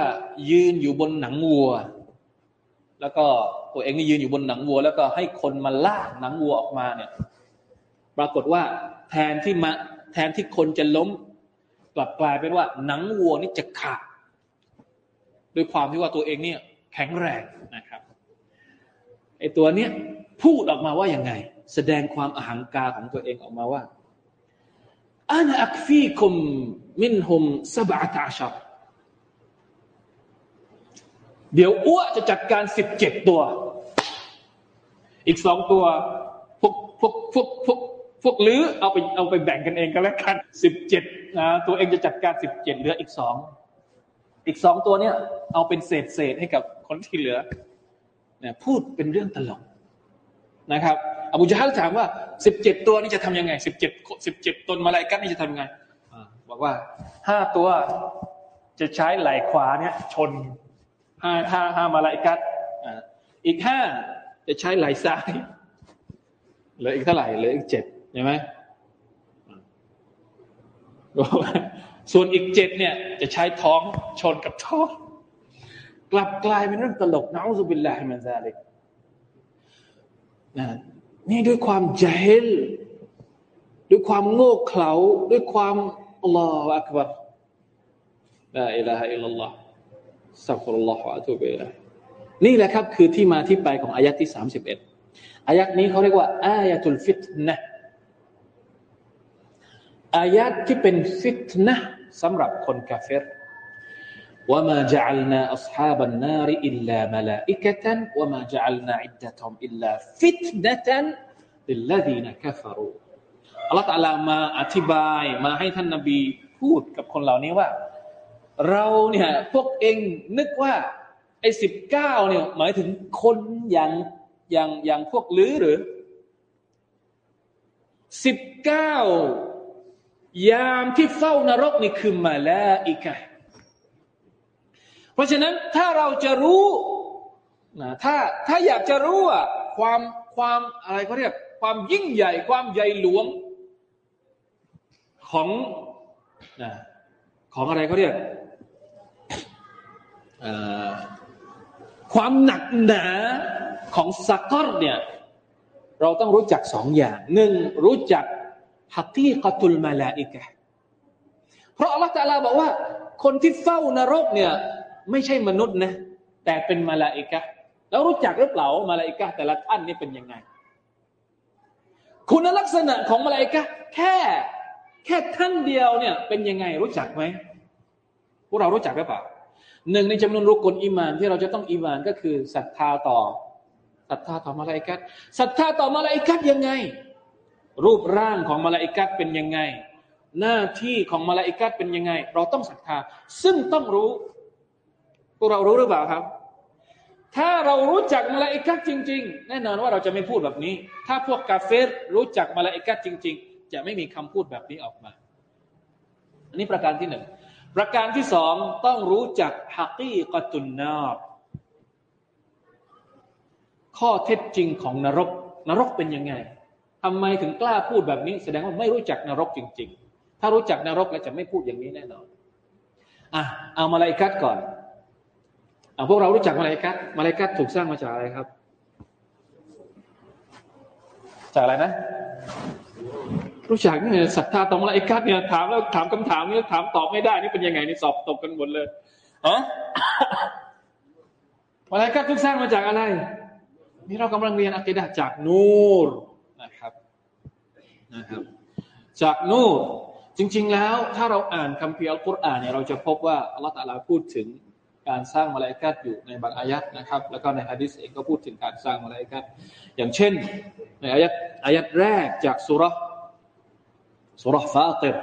ยืนอยู่บนหนังวัว แล้วก็ตัวเองนี่ยืนอยู่บนหนังวัว แล้วก็ให้คนมาลากหนังวัวออกมาเนี่ย ปรากฏว่าแทนที่มาแทนที่คนจะล้ม กลับกลายเป็นว่า หนังวัวนี่จะขาดด้วยความที่ว่าตัวเองเนี่ย แข็งแรงนะครับไอตัวเนี้ยพูดออกมาว่ายังไง แสดงความอหังการของตัวเองออกมาว่าอานาอักฟีคุมมินหุมสบะตาชับ เดี๋ยวอ้วจะจัดการสิบเจ็ดตัว อีกสองตัวพวกพวกพวกพวกพวกลือเอาไปเอาไปแบ่งกันเองก็แล้วกันสิบเจ็ดนะตัวเองจะจัดการสิบเจ็ดเหลืออีกสองอีกสองตัวเนี้ยเอาเป็นเศษเศษให้กับคนที่เหลือเนี่ยพูดเป็นเรื่องตลกนะครับอบูจาฮัลถามว่าสิบเจ็ดตัวนี้จะทํำยังไงสิบเจ็ดสิบเจ็ดตนมาลายกันนี่จะทำยังไงบอกว่าห้าตัวจะใช้ไหล่ขวาเนี่ยชน ห้าห้าห้ามาลายกัดอีกห้าจะใช้ไหล่ซ้ายเหลืออีกเท่าไหร่เหลืออีกเจ็ดใช่ไหมส่วนอีกเจ็ดเนี่ย จะใช้ท้องชนกับท้อง กลับกลายเป็นเรื่องตลกنعوذ بالله من ذلك นะนี่ด้วยความเจลด้วยความโง่เขลาด้วยความالله أكبر لا إله إلا الله أستغفر الله وأتوب إليهนี่แหละครับ คือที่มาที่ไปของอายะที่สามสิบเอ็ดอายะนี้เขาเรียกว่า อายะตุลฟิตนะอายัดที่เป็นฟิตนะสำหรับคนกาเฟรว่ามาจัลนาอัศฮาบันนารอิลลามลาอิกะตันว่ามาจัลนาอิดดะตอมอิลลาฟิตนะตันดิลลาดีนักฟารูอัลลอฮฺตะลามาอธิบายมาให้ท่านนบีพูดกับคนเหล่านี้ว่า เราเนี่ยพวกเองนึกว่าไอ้สิบเก้าเนี่ย หมายถึงคนอย่างอย่างอย่างพวกลือหรือสิบเก้ายามที่เฝ้านรกนี่คือมาลาอิกะเพราะฉะนั้นถ้าเราจะรู้นะถ้าถ้าอยากจะรู้ว่าความความอะไรเขาเรียก ความยิ่งใหญ่ ความใหญ่หลวงของนะของอะไรเขาเรียก ความหนักหนาของซักรเนี่ยเราต้องรู้จักสองอย่างหนึ่งรู้จักฮักีกตุลมาลาอิกะเพราะอัลลอฮฺตาลาบอกว่า คนที่เฝ้านรกเนี่ยไม่ใช่มนุษย์นะแต่เป็นมาลาอิกะแล้วรู้จักหรือเปล่ามาลาอิกะแต่ละท่านนี่เป็นยังไง คุณลักษณะของมาลาอิกะแค่แค่ท่านเดียวเนี่ยเป็นยังไงรู้จักไหมพวกเรารู้จักหรือเปล่า หนึ่งในจำนวนรุก่นอิมานที่เราจะต้องอิมานก็คือศรัทธาต่อศรัทธาต่อมาลาอิกัดศรัทธาต่อมาลาอิกัดยังไง รูปร่างของมาลาอิกัดเป็นยังไง หน้าที่ของมาลาอิกัดเป็นยังไง เราต้องศรัทธา ซึ่งต้องรู้พวกเรารู้หรือเปล่าครับถ้าเรารู้จักมาลาอิกัดจริง ๆ แน่นอนว่าเราจะไม่พูดแบบนี้ ถ้าพวกกาเฟรรู้จักมาลาอิกัดจริง ๆ จะไม่มีคำพูดแบบนี้ออกมา อันนี้ประการที่หนึ่ง ประการที่สองต้องรู้จักฮักีกตุนนาบข้อเท็จจริงของนรก นรกเป็นยังไงทำไมถึงกล้าพูดแบบนี้ แสดงว่าไม่รู้จักนรกจริง ๆ ถ้ารู้จักนรกแล้วจะไม่พูดอย่างนี้แน่นอนอะเอามาลายกัดก่อนเอาพวกเรารู้จักมาลายกัดมาลายกัดถูกสร้างมาจากอะไรครับ จากอะไรนะ รู้จักเนี่ยศรัทธาต่อมาลาอิกัดเนี่ยถามแล้วถามคำถามนี้ถามตอบไม่ได้นี่เป็นยังไงนี่สอบตกกันหมดเลยอ๋อมาลาอิกัดทุกสร้างมาจากอะไร นี่เรากำลังเรียนอักิดะจากนูรนะครับนะครับจากนูรจริง ๆ แล้วถ้าเราอ่านคัมภีร์อัลกุรอานเนี่ยเราจะพบว่าอัลลอฮฺตะลาพูดถึงการสร้างมาลาอิกัดอยู่ในบางอายัดนะครับ แล้วก็ในฮะดิษเองก็พูดถึงการสร้างมาลาอิกัดอย่างเช่น ในอายัดอายัดแรกจากซูเราะฮฺฟาฏิร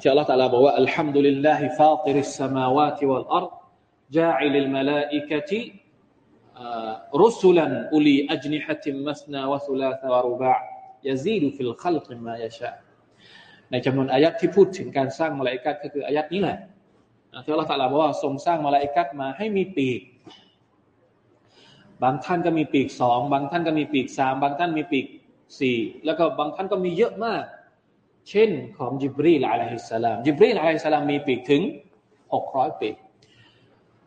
ที่อัลลอฮฺตะลาบอกว่าالحمد لله فاطر السماوات والأرض جاعل الملائكة رسلا أولي أجنحة مثنى وثلاث ورباع يزيد في الخلق ما يشاءในจำนวนอายัดที่พูดถึงการสร้างมาลาอิกัดก็คืออายัดนี้แหละที่อัลลอฮฺตะลาบอกว่าทรงสร้างมาลาอิกัดมาให้มีปีก บางท่านก็มีปีกสองบางท่านก็มีปีกสามบางท่านมีปีกสี่แล้วก็บางท่านก็มีเยอะมาก เช่นของจิบรีล عليه السلام จิบรีล عليه السلامมีปีกถึงหกร้อยปีก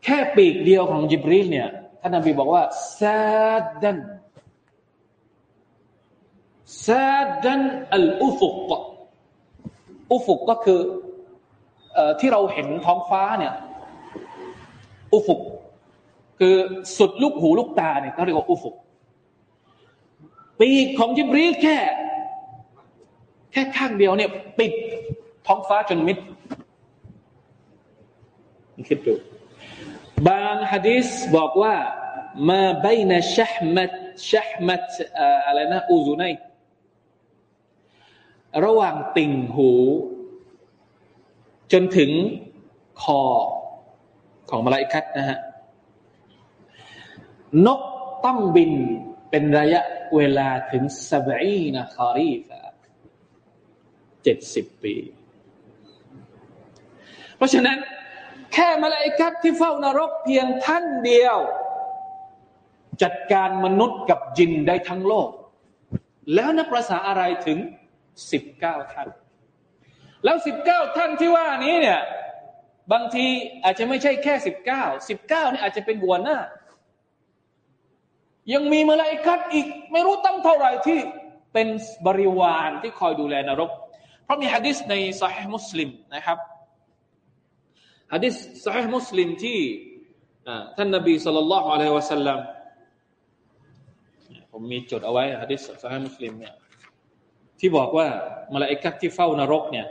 แค่ปีกเดียวของจิบรีลเนี่ยท่านนบีบอกว่าซาดันซาดันอัลอุฟุกอุฟุกก็คือที่เราเห็นท้องฟ้าเนี่ยอุฟุกคือสุดลูกหูลูกตาเนี่ยเขาเรียกว่าอุฟุกปีกของจิบรีลแค่ แค่ข้างเดียวเนี่ย ปิดท้องฟ้าจนมิดคิดดูบางฮะดิษบอกว่ามาบนะชะมัดชะมัดอะไรนะอูซุนัยระหว่างติ่งหู จนถึงคอของมาลาอิคัตนะฮะนกต้องบินเป็นระยะเวลาถึงสบีนะคารีฟะ เจ็ดสิบปี เพราะฉะนั้น แค่มาลาอิกัดที่เฝ้านรกเพียงท่านเดียว จัดการมนุษย์กับจินได้ทั้งโลก แล้วนับภาษาอะไรถึงสิบเก้าท่าน แล้วสิบเก้าท่านที่ว่านี้เนี่ย บางทีอาจจะไม่ใช่แค่สิบเก้าสิบเก้านี่อาจจะเป็นหัวหน้า ยังมีมาลาอิกัดอีก ไม่รู้ตั้งเท่าไหร่ที่เป็นบริวารที่คอยดูแลนรก เพราะมีฮะดิษในสฮีมุสลิมนะครับฮะดิษสฮีมุสลิมที่ท่านนบีสุลต่านละฮ์อะลัยฮิวะสัลลัมผมมีจดเอาไว้ฮะดิษสฮีมุสลิมเนี่ยที่บอกว่ามาลาอิกัดที่เฝ้านรกเนี่ย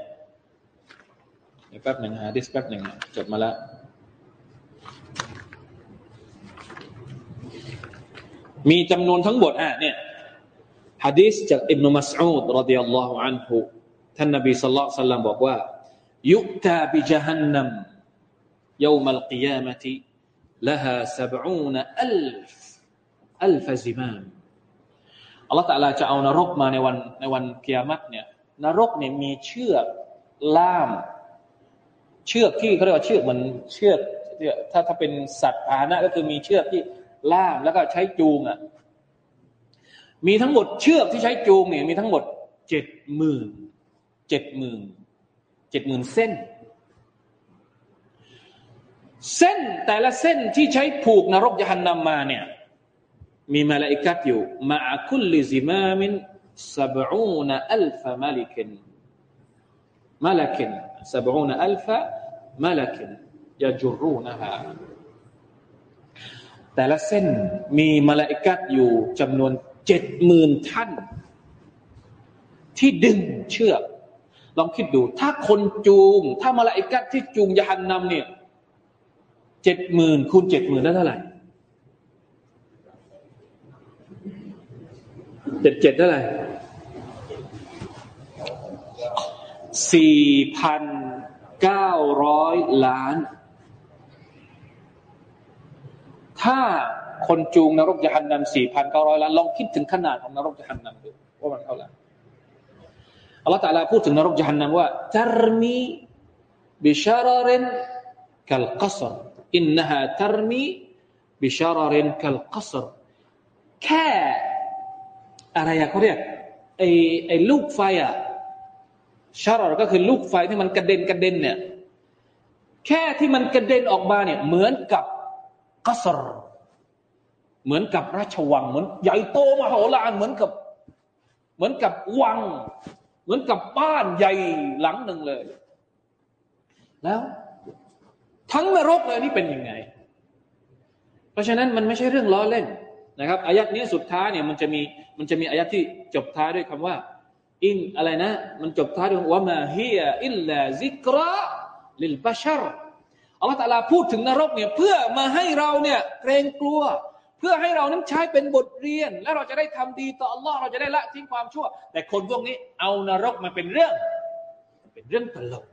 แป๊บหนึ่งฮะดิษแป๊บหนึ่งจดมาแล้วมีจำนวนทั้งหมดอะเนี่ยฮะดีษจากอิบนุมัสอูดรดิยัลลอฮุอันฮุ ท่านนบีสุลต่านบอกว่า ยุตาบิจฮันนัมยามัลกิยามะติละฮาสับอูนอัลอัลฟซิมามอัลลอฮฺตะลาจะเอานรกมาในวันในวันเกิยรติเนี่ยนรกเนี่ยมีเชือกล่าม เชือกที่เขาเรียกว่าเชือกเหมือนเชือกถ้าถ้าเป็นสัตว์พาหนะก็คือมีเชือกที่ล่ามแล้วก็ใช้จูงอะมีทั้งหมดเชือกที่ใช้จูงเนี่ยมีทั้งหมดเจ็ดหมื่น เจ็ดหมื่นเจ็ดหมื่นเส้น เส้นแต่ละเส้นที่ใช้ผูกนรกยานนำมาเนี่ยมีมาลาอิกัดอยู่มาคุลลิซิมามินสับอูนอัลฟะมาลิกินมาลกินสับอูนอัลฟะมาลกินยาจุรูนะฮะแต่ละเส้นมีมาลาอิกัดอยู่จำนวนเจ็ดหมื่นท่าน ที่ดึงเชือก ลองคิดดู ถ้าคนจูง ถ้ามาลาอิกัดที่จูงยานนำเนี่ยเจ็ดหมื่นคูณเจ็ดหมื่นได้เท่าไหร่เจ็ดเจ็ดเท่าไหร่สี่พันเก้าร้อยล้าน ถ้าคนจูงนรกจะหันนำสี่พันเก้าร้อยล้าน ลองคิดถึงขนาดของนรกจะหันนำดูว่ามันเท่าไหร่ ลลอฮฺตาลาพูดถึงนรกจะหันนำว่าจารมีบิชารรินกัลกัสรอินนฮาจารมีบิชารรินกัลกัสรแค่อะไรอะเขาเรียกไอไอลูกไฟอะชารรก็คือลูกไฟที่มันกระเด็นกระเด็นเนี่ยแค่ที่มันกระเด็นออกมาเนี่ยเหมือนกับกัสรเหมือนกับราชวังเหมือนใหญ่โตมโหฬารเหมือนกับ เหมือนกับวัง เหมือนกับบ้านใหญ่หลังหนึ่งเลย แล้ว ทั้งนรกเลยนี่เป็นยังไง เพราะฉะนั้นมันไม่ใช่เรื่องล้อเล่นนะครับอายัดนี้สุดท้ายเนี่ยมันจะมีมันจะมีอายัดที่จบท้ายด้วยคำว่า อินอะไรนะ มันจบท้ายด้วยว่ามาฮียอิลลาซิกราลิลบาชรอัลลอฮฺตาลาพูดถึงนรกเนี่ยเพื่อมาให้เราเนี่ยเกรงกลัว เพื่อให้เรานั้นใช้เป็นบทเรียน และเราจะได้ทำดีต่ออัลลอฮ์เราจะได้ละทิ้งความชั่ว แต่คนพวกนี้เอานรกมาเป็นเรื่อง เป็นเรื่องตลก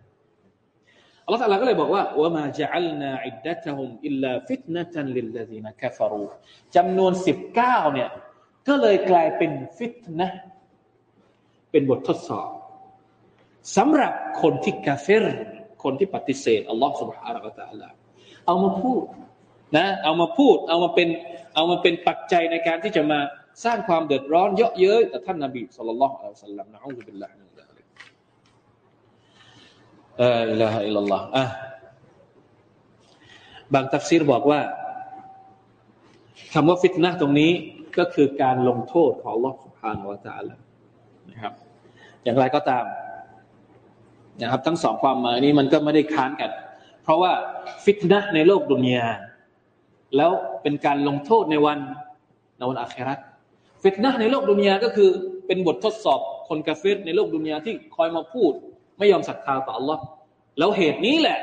อัลลอฮฺตาลาก็เลยบอกว่าว่ามาจัลนาอิดดะตะฮุมอิลลาฟิตนะตันลิลลซีนะกัฟรูจำนวนสิบเก้าเนี่ยก็เลยกลายเป็นฟิตนะเป็นบททดสอบสำหรับคนที่กาเฟรคนที่ปฏิเสธอัลลอฮ์ سبحانه และ تعالى เอามาพูด นะเอามาพูดเอามาเป็นเอามาเป็นปัจจัยในการที่จะมาสร้างความเดือดร้อนเยาะเย้ยแด่ท่านนบี صلى الله عليه وسلم นะنعوذ بالله من ذلك لا إله إلا اللهอะบางตัฟซีรบอกว่าคำว่าฟิตนะตรงนี้ก็คือการลงโทษของอัลลอฮฺ سبحانه وتعالىนะครับ อย่างไรก็ตามนะครับ ทั้งสองความหมายนี้มันก็ไม่ได้ค้านกัน เพราะว่าฟิตนะในโลกดุนยา แล้วเป็นการลงโทษในวันในวันอาคิเราะฮฺฟิตนะในโลกดุนยาก็คือเป็นบททดสอบคนกาเฟรในโลกดุนยาที่คอยมาพูด ไม่ยอมศรัทธาต่อ Allah แล้วเหตุนี้แหละ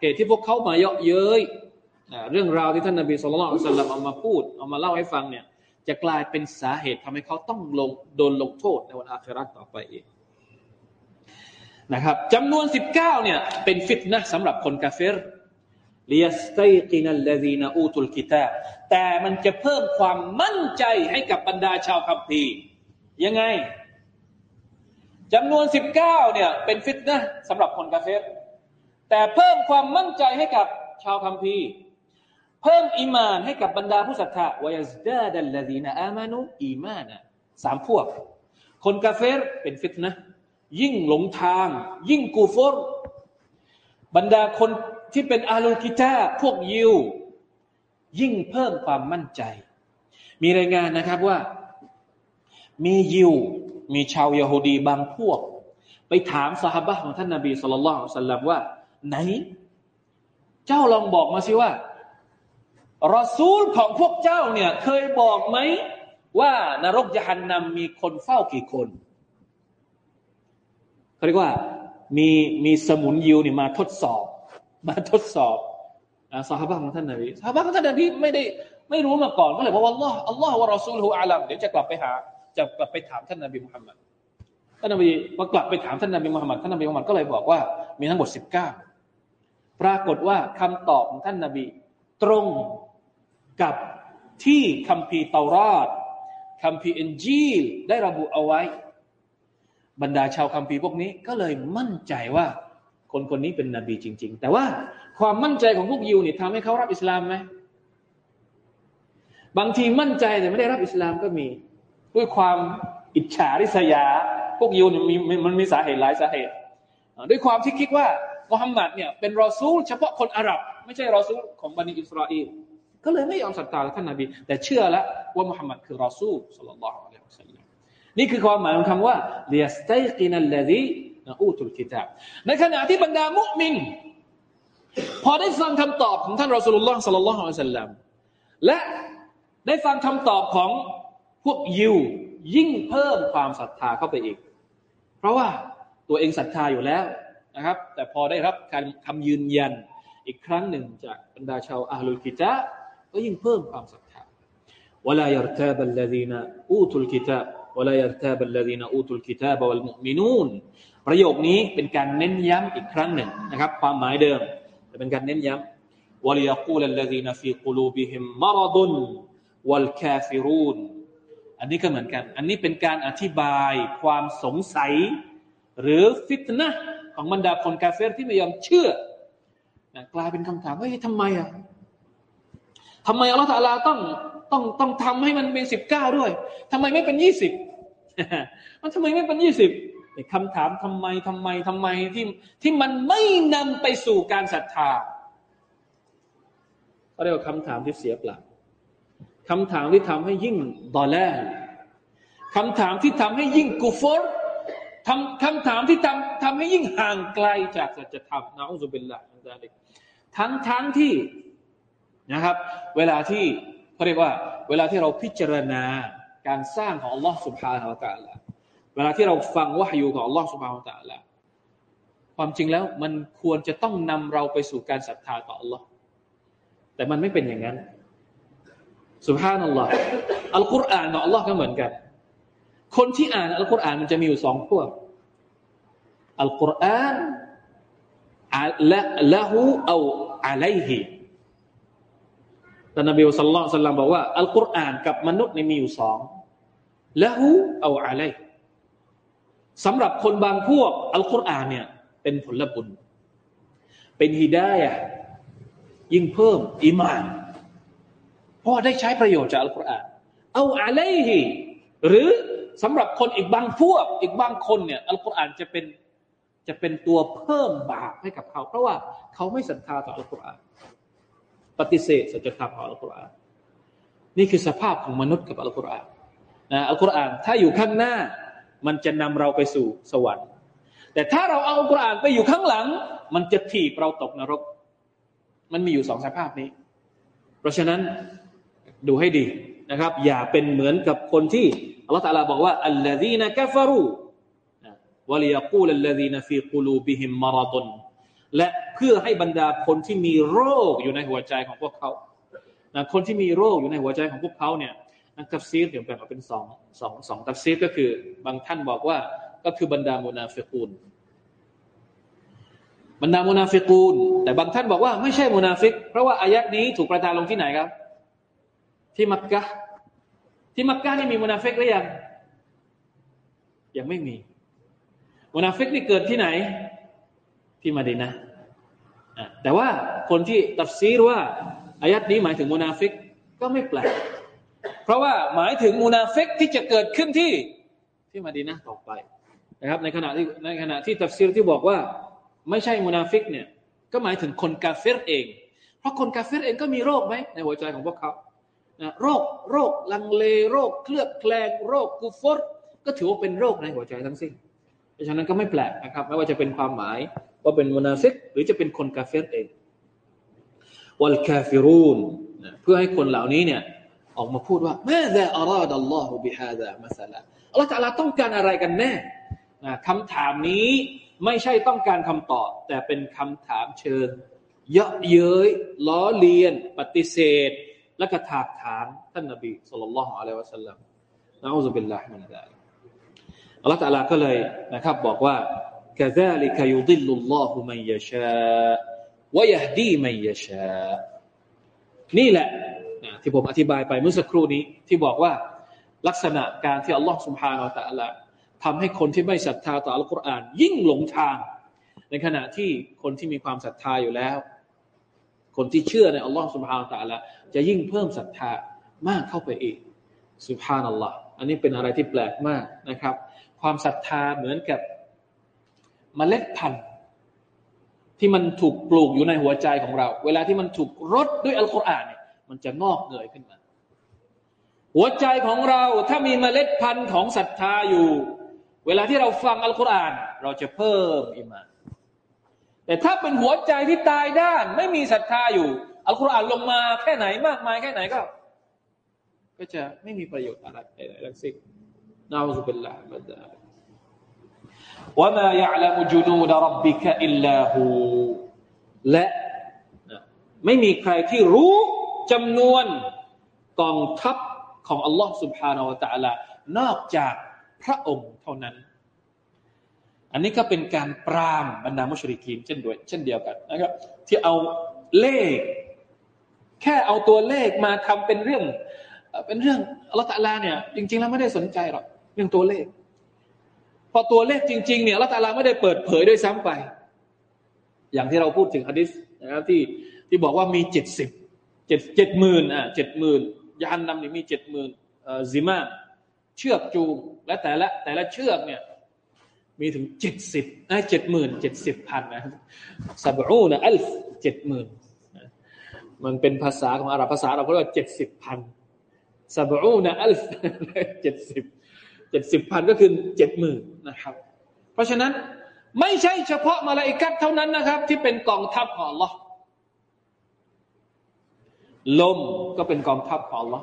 เหตุที่พวกเขามาเยาะเย้ยเรื่องราวที่ท่านนบีสุลต่านสัลลัมเอามาพูด เอามาเล่าให้ฟังเนี่ยจะกลายเป็นสาเหตุทำให้เขาต้องลงโดนลงโทษในวันอาคราตต่อไปเองนะครับจำนวนสิบเก้าเนี่ยเป็นฟิตนะสำหรับคนกาเฟร ลียสตัยกินัลลดีนอูตุลกิตาแต่มันจะเพิ่มความมั่นใจให้กับบรรดาชาวคัมภีร์ยังไงจำนวนสิบเก้าเนี่ยเป็นฟิตนะสำหรับคนกาเฟรแต่เพิ่มความมั่นใจให้กับชาวคัมภีร์เพิ่มอีมานให้กับบรรดาผู้ศรัทธาويزداد الذين آمنوا إيماناสามพวก คนกาเฟรเป็นฟิตนะยิ่งหลงทาง ยิ่งกูฟรบรรดาคน ที่เป็นอาลูกิตาพวกยิว ยิ่งเพิ่มความมั่นใจ มีรายงานนะครับว่า มียิว มีชาวยาฮูดีบางพวก ไปถามสหบะของท่านนาบีสุลต่านสัลลัมว่า ไหน เจ้าลองบอกมาสิว่ารอซูลของพวกเจ้าเนี่ย เคยบอกไหม ว่านรกยหันนำมีคนเฝ้ากี่คนเขาเรียกว่ามีมีสมุนยิวเนี่ยมาทดสอบ มาทดสอบสหบะของท่านนบีสหบะของท่านนบีไม่ได้ไม่รู้มาก่อนก็เลยบอกว่าอัลลอฮ์อัลลอฮ์วะรอซูลฮูอาลัมเดี๋ยวจะกลับไปหา จะกลับไปถามท่านนบีมุฮัมมัดท่านนบีพอกลับไปถามท่านนบีมุฮัมมัดท่านนบีมุฮัมมัดก็เลยบอกว่ามีทั้งหมดสิบเก้าปรากฏว่าคำตอบของท่านนบี ตรงกับที่คัมภีร์เตารอดคัมภีร์อินจีลได้ระบุเอาไว้ บรรดาชาวคัมภีร์พวกนี้ก็เลยมั่นใจว่า คนคนนี้เป็นนบีจริง ๆ แต่ว่าความมั่นใจของพวกยิวเนี่ยทำให้เขารับอิสลามไหมบางทีมั่นใจแต่ไม่ได้รับอิสลามก็มี ด้วยความอิจฉาริษยา พวกยิวเนี่ยมีมันมีสาเหตุหลายสาเหตุ ด้วยความที่คิดว่ามุฮัมมัดเนี่ยเป็นรอซูลเฉพาะคนอาหรับ ไม่ใช่รอซูลของบันิอิสราเอลก็เลยไม่ยอมศรัทธาท่านนาบี แต่เชื่อแล้วว่ามุฮัมมัดคือรอซูลสัลลัลลอฮุอะลัยฮิวะสัลลัมนี่คือความหมายของคำว่าเลียสตัยกินัลลดี อูตุลกิตาบในขณะที่บรรดามุมินพอได้ฟังคำตอบของท่านรอสูลุลลอฮ์สัลลัลลอฮุอะลัยฮิวะสัลลัมและได้ฟังคำตอบของพวกยิวยิ่งเพิ่มความศรัทธาเข้าไปอีก เพราะว่าตัวเองศรัทธาอยู่แล้วนะครับ แต่พอได้รับการคำยืนยันอีกครั้งหนึ่งจากบรรดาชาวอาลุลกิตาก็ยิ่งเพิ่มความศรัทธา ولا يرتاب الذين أوتوا الكتاب ولا يرتاب الذين أوتوا الكتاب والمؤمنون ประโยคนี้เป็นการเน้นย้ำอีกครั้งหนึ่งนะครับ ความหมายเดิมแต่เป็นการเน้นย้ำوليقول الذين في قلوبهم مرض والكافرونอันนี้ก็เหมือนกัน อันนี้เป็นการอธิบายความสงสัย หรือฟิตนะของบรรดาคนกาเฟรที่ไม่ยอมเชื่อนะกลายเป็นคำถามว่าทำไมอะทำไมอัลลอฮฺาลาต้องต้องต้องทำให้มันเป็นสิบเก้าด้วยทำไมไม่เป็นยี่สิบมันทำไมไม่เป็นยี่สิบ คำถามทำไมทำไมทำไมที่ที่มันไม่นำไปสู่การศรัทธาเขาเรียกว่าคำถามที่เสียเปล่าคำถามที่ทำให้ยิ่งดอลแลคำถามที่ทำให้ยิ่งกูฟอร์ทำคำถามที่ทำทำให้ยิ่งห่างไกลจากสัจธรรมนะอุบิลละทั้งทั้งที่นะครับ เวลาที่เขาเรียกว่า เวลาที่เราพิจารณาการสร้างของอัลลอฮ์สุบฮานาอัลตะละ เวลาที่เราฟังวะฮยูของอัลลอฮ์สุบฮานตะละความจริงแล้วมันควรจะต้องนำเราไปสู่การศรัทธาต่ออัลลอฮ์แต่มันไม่เป็นอย่างนั้นสุบฮานัลลอฮ์อัลกุรอานของอัลลอฮ์ก็เหมือนกัน คนที่อ่านอัลกุรอานมันจะมีอยู่สองพวกอัลกุรอานละละหูเอาอะไลฮิท่านนบีสุลต่านบอกว่าอัลกุรอานกับมนุษย์นี่มีอยู่สองละหูเอาอะไล สำหรับคนบางพวก อัลกุรอานเนี่ย เป็นผลบุญ เป็นฮิดายะยิ่งเพิ่มอิมานเพราะได้ใช้ประโยชน์จากอัลกุรอานเอาอะไลฮิหรือสำหรับคนอีกบางพวก อีกบางคนเนี่ยอัลกุรอานจะเป็นจะเป็นตัวเพิ่มบาปให้กับเขา เพราะว่าเขาไม่ศรัทธาต่ออัลกุรอานปฏิเสธสัจธรรมของอัลกุรอานนี่คือสภาพของมนุษย์กับอัลกุรอานนะอัลกุรอานถ้าอยู่ข้างหน้า มันจะนำเราไปสู่สวรรค์ แต่ถ้าเราเอาอัลกุรอานไปอยู่ข้างหลัง มันจะถีบเราตกนรก มันมีอยู่สองสภาพนี้ เพราะฉะนั้นดูให้ดีนะครับ อย่าเป็นเหมือนกับคนที่อัลลอฮฺตาลาบอกว่าอัลลอฮีนะกฟารูวะลียกูลอัลลอฮีนะฟีกูลูบิฮิมมาราดุนและเพื่อให้บรรดาคนที่มีโรคอยู่ในหัวใจของพวกเขานะคนที่มีโรคอยู่ในหัวใจของพวกเขาเนี่ย นักตัฟซีรเดี๋ยวแบ่งออกเป็นสองสองสองตัฟซีรก็คือบางท่านบอกว่าก็คือบรรดามุนาฟิกูนบรรดามุนาฟิกูนแต่บางท่านบอกว่าไม่ใช่มุนาฟิก เพราะว่าอายัดนี้ถูกประทานลงที่ไหนครับ ที่มักกะที่มักกะนี่มีมุนาฟิกหรือยังยังไม่มีมุนาฟิกนี่เกิดที่ไหน ที่มาดินะแต่ว่าคนที่ตัฟซีรว่าอายัดนี้หมายถึงมุนาฟิกก็ไม่แปลก เพราะว่าหมายถึงมุนาฟิกที่จะเกิดขึ้นที่ที่มาดีนะต่อไปนะครับ ในขณะที่ในขณะที่ตัฟซีรที่บอกว่า ไม่ใช่มุนาฟิกเนี่ย ก็หมายถึงคนกาเฟรเอง เพราะคนกาเฟรเองก็มีโรคไหมในหัวใจของพวกเขาโรคโรคลังเลโรคเคลือบแคลงโรคกูฟอร์ก็ถือว่าเป็นโรคในหัวใจทั้งสิ้นเพราะฉะนั้นก็ไม่แปลกนะครับไม่ว่าจะเป็นความหมายว่าเป็นมุนาฟิกหรือจะเป็นคนกาเฟรเองوالكافرونเพื่อให้คนเหล่านี้เนี่ย ออกมาพูดว่าแม่แต่อาราดัลลอฮฺบิฮาดะมาสลาอัลลอฮฺตะลาต้องการอะไรกันแน่คำถามนี้ไม่ใช่ต้องการคำตอบ แต่เป็นคำถามเชิญเยาะเย้ยล้อเลียน ปฏิเสธ และก็ถากถางท่านนบีสุลต่านละฮ์อะลัยวะสัลลัมนะอูซุบิลลาฮิมินซาลิกอัลลอฮฺตะลาก็เลยนะครับบอกว่า كذلك يضل الله من يشاء ويهدي من يشاء นี่แหละ ที่ผมอธิบายไปเมื่อสักครู่นี้ที่บอกว่าลักษณะการที่อัลลอฮฺสุบฮานาอัลตะละทำให้คนที่ไม่ศรัทธาต่ออัลกุรอาน ยิ่งหลงทาง ในขณะที่คนที่มีความศรัทธาอยู่แล้ว คนที่เชื่อในอัลลอฮฺสุบฮานาอัลตะละจะยิ่งเพิ่มศรัทธามากเข้าไปอีกสุบฮานัลลอฮ์อันนี้เป็นอะไรที่แปลกมากนะครับ ความศรัทธาเหมือนกับมเมล็ดพันธุ์ที่มันถูกปลูกอยู่ในหัวใจของเรา เวลาที่มันถูกรดด้วยอัลกุรอานเนี่ย มันจะงอกเงยขึ้นมา หัวใจของเราถ้ามีเมล็ดพันธุ์ของศรัทธาอยู่ เวลาที่เราฟังอัลกุรอาน เราจะเพิ่มอิมานแต่ถ้าเป็นหัวใจที่ตายด้าน ไม่มีศรัทธาอยู่ อัลกุรอานลงมาแค่ไหนมากมายแค่ไหนก็ ก็จะไม่มีประโยชน์อะไรใดๆทั้งสิ้นนาอุบิลลาฮ์บัดาลว่ามา يعلم جنود ربك إلا هو และไม่มีใครที่รู้ จำนวนกองทัพของอัลลอฮ์ سبحانه และ تعالى นอกจากพระองค์เท่านั้น อันนี้ก็เป็นการปรามบรรดามุชริกีนเช่นด้วยเช่นเดียวกันนะครับ ที่เอาเลข แค่เอาตัวเลขมาทำเป็นเรื่อง เป็นเรื่องอัลลอฮฺตะลาเนี่ย จริงๆแล้วไม่ได้สนใจหรอกเรื่องตัวเลข พอตัวเลขจริง ๆ เนี่ยอัลลอฮฺตะลาไม่ได้เปิดเผยด้วยซ้ำไป อย่างที่เราพูดถึงฮะดิษนะครับที่ที่บอกว่ามีเจ็ดสิบ เจ็ดเจ็ดหมื่นอะเจ็ดหมื่นยานนำนี่มีเจ็ดหมื่นซิมาเชือกจูงและแต่ละแต่ละเชือกเนี่ยมีถึงเจ็ดสิบไอ้เจ็ดหมื่นเจ็ดสิบพันนะสับอูนะอัลฟเจ็ดหมื่นมันเป็นภาษาของอาหรับภาษาเราเรียกว่าเจ็ดสิบพันสับอูนะอัลฟเจ็ดสิบเจ็ดสิบพันก็คือเจ็ดหมื่นนะครับ เพราะฉะนั้นไม่ใช่เฉพาะมาลาอิกัดเท่านั้นนะครับ ที่เป็นกองทัพของ Allah ลมก็เป็นกองทัพของ Allah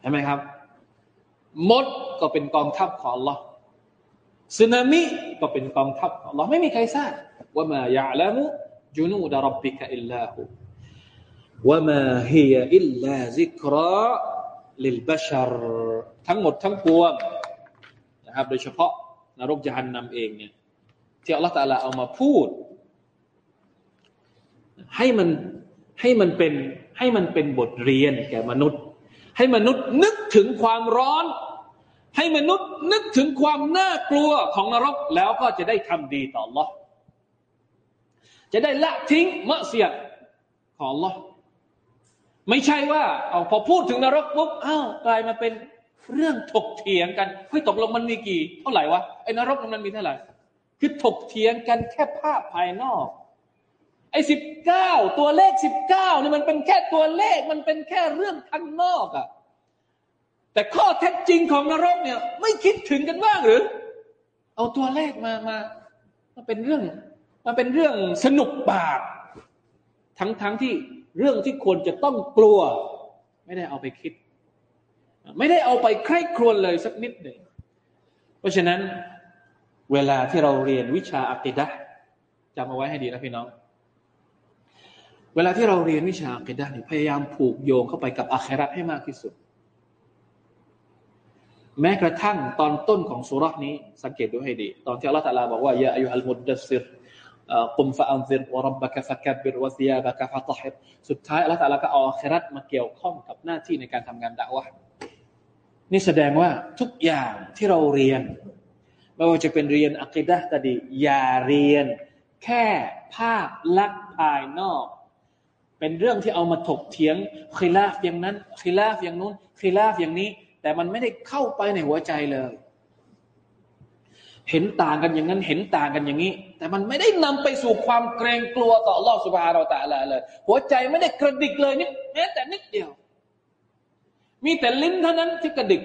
เห็นไหมครับ มดก็เป็นกองทัพของ Allah สึนามิก็เป็นกองทัพของ Allah ไม่มีใครทราบว่ามาอยาละมุจุนูดรับบิกะอิลลาหูว่ามาฮียอิลลาซิกราลิลบชรทั้งหมดทั้งปวงนะครับ โดยเฉพาะนรกจะหันนำเองเนี่ยที่อัลลอฮฺตาลาเอามาพูด ให้มัน ให้มันเป็นให้มันเป็นบทเรียนแก่มนุษย์ ให้มนุษย์นึกถึงความร้อน ให้มนุษย์นึกถึงความน่ากลัวของนรกแล้วก็จะได้ทำดีต่อ Allah จะได้ละทิ้งมะเสียดของ Allah ไม่ใช่ว่าเอาพอพูดถึงนรกปุ๊บอ้าวกลายมาเป็นเรื่องถกเถียงกันเฮ้ยตกลงมันมีกี่ เท่าไหร่วะไอ้นรกมันมีเท่าไหร่ คือถกเถียงกันแค่ภาพภายนอก ไอ้สิบเก้าตัวเลขสิบเก้านี่มันเป็นแค่ตัวเลขมันเป็นแค่เรื่องข้างนอกอะแต่ข้อเท็จจริงของนรกเนี่ย ไม่คิดถึงกันบ้างหรือ เอาตัวเลขมามามาเป็นเรื่องมาเป็นเรื่องสนุกปาก ทั้งทั้งที่เรื่องที่ควรจะต้องกลัว ไม่ได้เอาไปคิด ไม่ได้เอาไปใคร่ครวญเลยสักนิดหนึ่งเพราะฉะนั้น เวลาที่เราเรียนวิชาอักิดะจำเอาไว้ให้ดีนะพี่น้อง เวลาที่เราเรียนวิชาอักิดะเนี่ยพยายามผูกโยงเข้าไปกับอาคราให้มากที่สุด แม้กระทั่งตอนต้นของสุรานี้ สังเกตดูให้ดี ตอนที่อัลลอฮฺตะลาบอกว่ายาอายุฮัลมุดดัสซิรกุมฟะอันซิรวรับบะกะฟะกับิรวะซิยาบะกะฟะตฮิรสุดท้ายอัลลอฮฺตะลาก็เอาอาคราตมาเกี่ยวข้องกับหน้าที่ในการทำงานดะวะนี่แสดงว่าทุกอย่างที่เราเรียนไม่ว่าจะเป็นเรียนอักิดะก็ดีอย่าเรียน แค่ภาพลักษณ์ภายนอก เป็นเรื่องที่เอามาถกเถียงคิลาฟอย่างนั้นคิลาฟอย่างนู้นคิลาฟอย่างนี้ แต่มันไม่ได้เข้าไปในหัวใจเลย เห็นต่างกันอย่างนั้นเห็นต่างกันอย่างนี้ แต่มันไม่ได้นำไปสู่ความเกรงกลัวต่อลอสุบฮาเราแต่ละเลย หัวใจไม่ได้กระดิกเลยนิดแม้แต่นิดเดียว มีแต่ลิ้นเท่านั้นที่กระดิก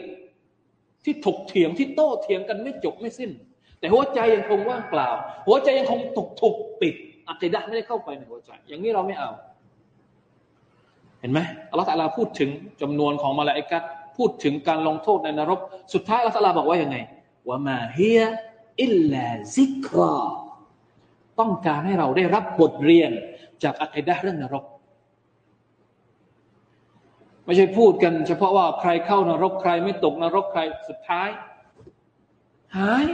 ที่ถกเถียงที่โต้เถียงกันไม่จบไม่สิ้น แต่หัวใจยังคงว่างเปล่า หัวใจยังคงถูกถูกปิดอัคดะไม่ได้เข้าไปในหัวใจ อย่างนี้เราไม่เอา เห็นไหมอัลลอฮฺตะลาพูดถึงจำนวนของมาลาอิกัดพูดถึงการลงโทษในนรก สุดท้ายอัลลอฮฺตะลาบอกว่ายังไงว่ามาเฮียอิลลาซิกราต้องการให้เราได้รับบทเรียนจากอัคดะเรื่องนรก ไม่ใช่พูดกัน เฉพาะว่าใครเข้านรกใครไม่ตกนรกใครสุดท้าย หาย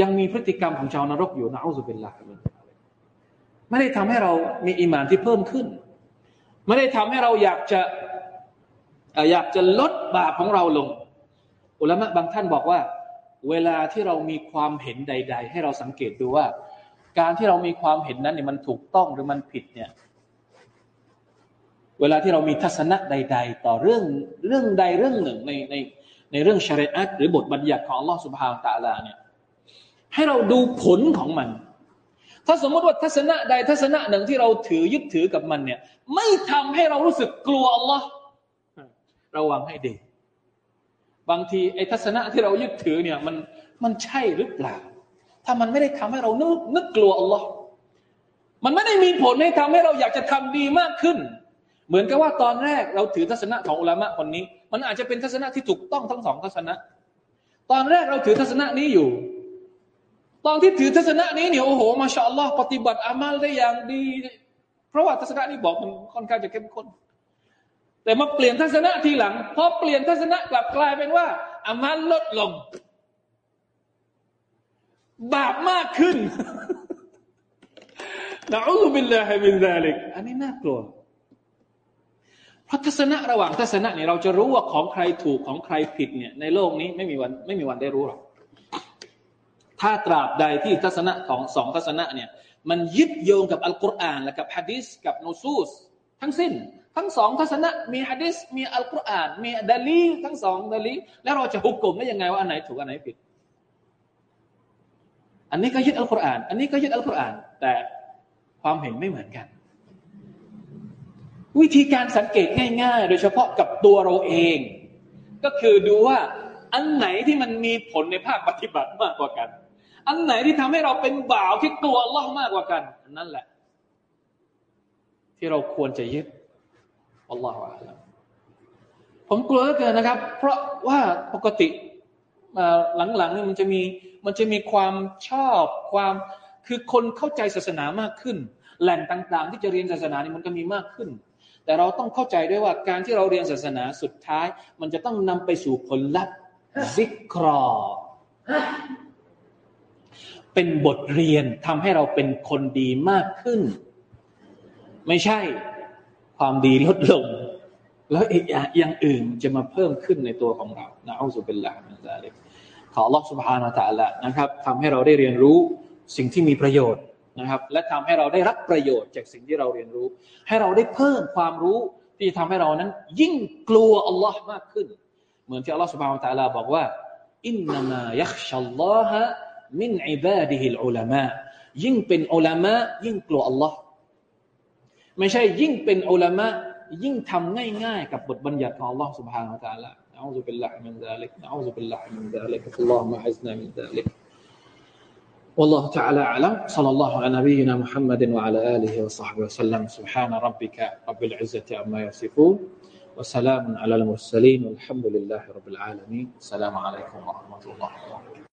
ยังมีพฤติกรรมของชาวนรกอยู่นะอัลลอฮฺเป็นหลักไม่ได้ทำให้เรามีอิมานที่เพิ่มขึ้น ไม่ได้ทำให้เราอยากจะอยากจะลดบาปของเราลง อุลามะบางท่านบอกว่า เวลาที่เรามีความเห็นใด ๆ ให้เราสังเกตดูว่า การที่เรามีความเห็นนั้นเนี่ยมันถูกต้องหรือมันผิดเนี่ย เวลาที่เรามีทัศนะใด ๆ ต่อเรื่องเรื่องใดเรื่องหนึ่งในในในเรื่องชริอะหรือบทบัญญัติของอัลลอฮฺสุบฮานตะลาเนี่ยให้เราดูผลของมัน ถ้าสมมติว่าทัศนะใดทัศนะหนึ่งที่เราถือยึดถือกับมันเนี่ย ไม่ทำให้เรารู้สึกกลัวอัลลอฮ์ระวังให้ดี บางทีไอ้ทัศนะที่เรายึดถือเนี่ยมันมันใช่หรือเปล่า ถ้ามันไม่ได้ทำให้เรานึกนึกกลัวอัลลอฮ์มันไม่ได้มีผลให้ทำให้เราอยากจะทำดีมากขึ้น เหมือนกับว่าตอนแรกเราถือทัศนะของอุลามะคนนี้ มันอาจจะเป็นทัศนะที่ถูกต้องทั้งสองทัศนะ ตอนแรกเราถือทัศนะนี้อยู่ ตอนที่ถือทัศนะนี้เนี่ยโอ้โหมาชาอัลลอฮ์ปฏิบัติอามัลได้อย่างดี เพราะว่าทัศนะนี้บอกมันค่อนข้างจะเข้มข้นแต่มาเปลี่ยนทัศนะทีหลังพอเปลี่ยนทัศนะกลับกลายเป็นว่าอามัลลดลง บาปมากขึ้นนะอุบิลลาฮิมินซาลิกอันนี้น่ากลัวเพราะทัศนะระหว่างทัศนะเนี่ยเราจะรู้ว่าของใครถูกของใครผิดเนี่ยในโลกนี้ไม่มีวันไม่มีวันได้รู้หรอก ถ้าตราบใดที่ทัศนะของสองทัศนะเนี่ยมันยึดโยงกับอัลกุรอานและกับฮะดิษกับนูซูสทั้งสิ้น ทั้งสองทัศนะมีฮะดิษมีอัลกุรอานมีดาลีทั้งสองดาลีแล้วเราจะหุกกลมได้ยังไงว่าอันไหนถูกอันไหนผิด อันนี้ก็ยึดอัลกุรอาน อันนี้ก็ยึดอัลกุรอาน แต่ความเห็นไม่เหมือนกัน วิธีการสังเกตง่าย ๆ โดยเฉพาะกับตัวเราเอง ก็คือดูว่าอันไหนที่มันมีผลในภาคปฏิบัติมากกว่ากัน อันไหนที่ทำให้เราเป็นบ่าวที่กลัวล่องมากกว่ากันอันนั้นแหละ ที่เราควรจะยึดอัลลอฮฺวะลผมกลัวเหลือเกินนะครับ เพราะว่าปกติหลังๆนี่มันจะมีมันจะมีความชอบความคือคนเข้าใจศาสนามากขึ้น แหล่งต่างๆ ที่จะเรียนศาสนานี่มันก็มีมากขึ้น แต่เราต้องเข้าใจด้วยว่าการที่เราเรียนศาสนาสุดท้าย มันจะต้องนำไปสู่ผลลัพธ์ซิกรอ เป็นบทเรียนทำให้เราเป็นคนดีมากขึ้น ไม่ใช่ความดีลดลง แล้วอีกอย่างอื่นจะมาเพิ่มขึ้นในตัวของเรานะอัลลอฮฺสุบเป็นละนะจ๊ะเลยขออัลลอฮฺสุบฮานาตะละนะครับทำให้เราได้เรียนรู้สิ่งที่มีประโยชน์นะครับ และทำให้เราได้รับประโยชน์จากสิ่งที่เราเรียนรู้ ให้เราได้เพิ่มความรู้ที่ทำให้เรานั้น ยิ่งกลัวอัลลอฮ์มากขึ้น เหมือนที่อัลลอฮ์สุบฮานตะลาบอกว่าอินนามายักชัลลอฮะ มินอิบาดิฮิลอุลามะยิ่งเป็นอุลามะยิ่งกลัวอัลลอฮ์ไม่ใช่ยิ่งเป็นอุลามะยิ่งทำง่ายๆกับบทบัญญัติของอัลลอฮ์ سبحانه และ تعالى نعوذ بالله من ذلك نعوذ بالله من ذلك اللهم أعزنا من ذلك والله تعالى أعلم صلى الله على نبينا محمد وعلى آله وصحبه وسلم سبحان ربك رب العزة عما يصفون وسلام على المرسلين والحمد لله رب العالمين السلام عليكم ورحمة الله وبركاته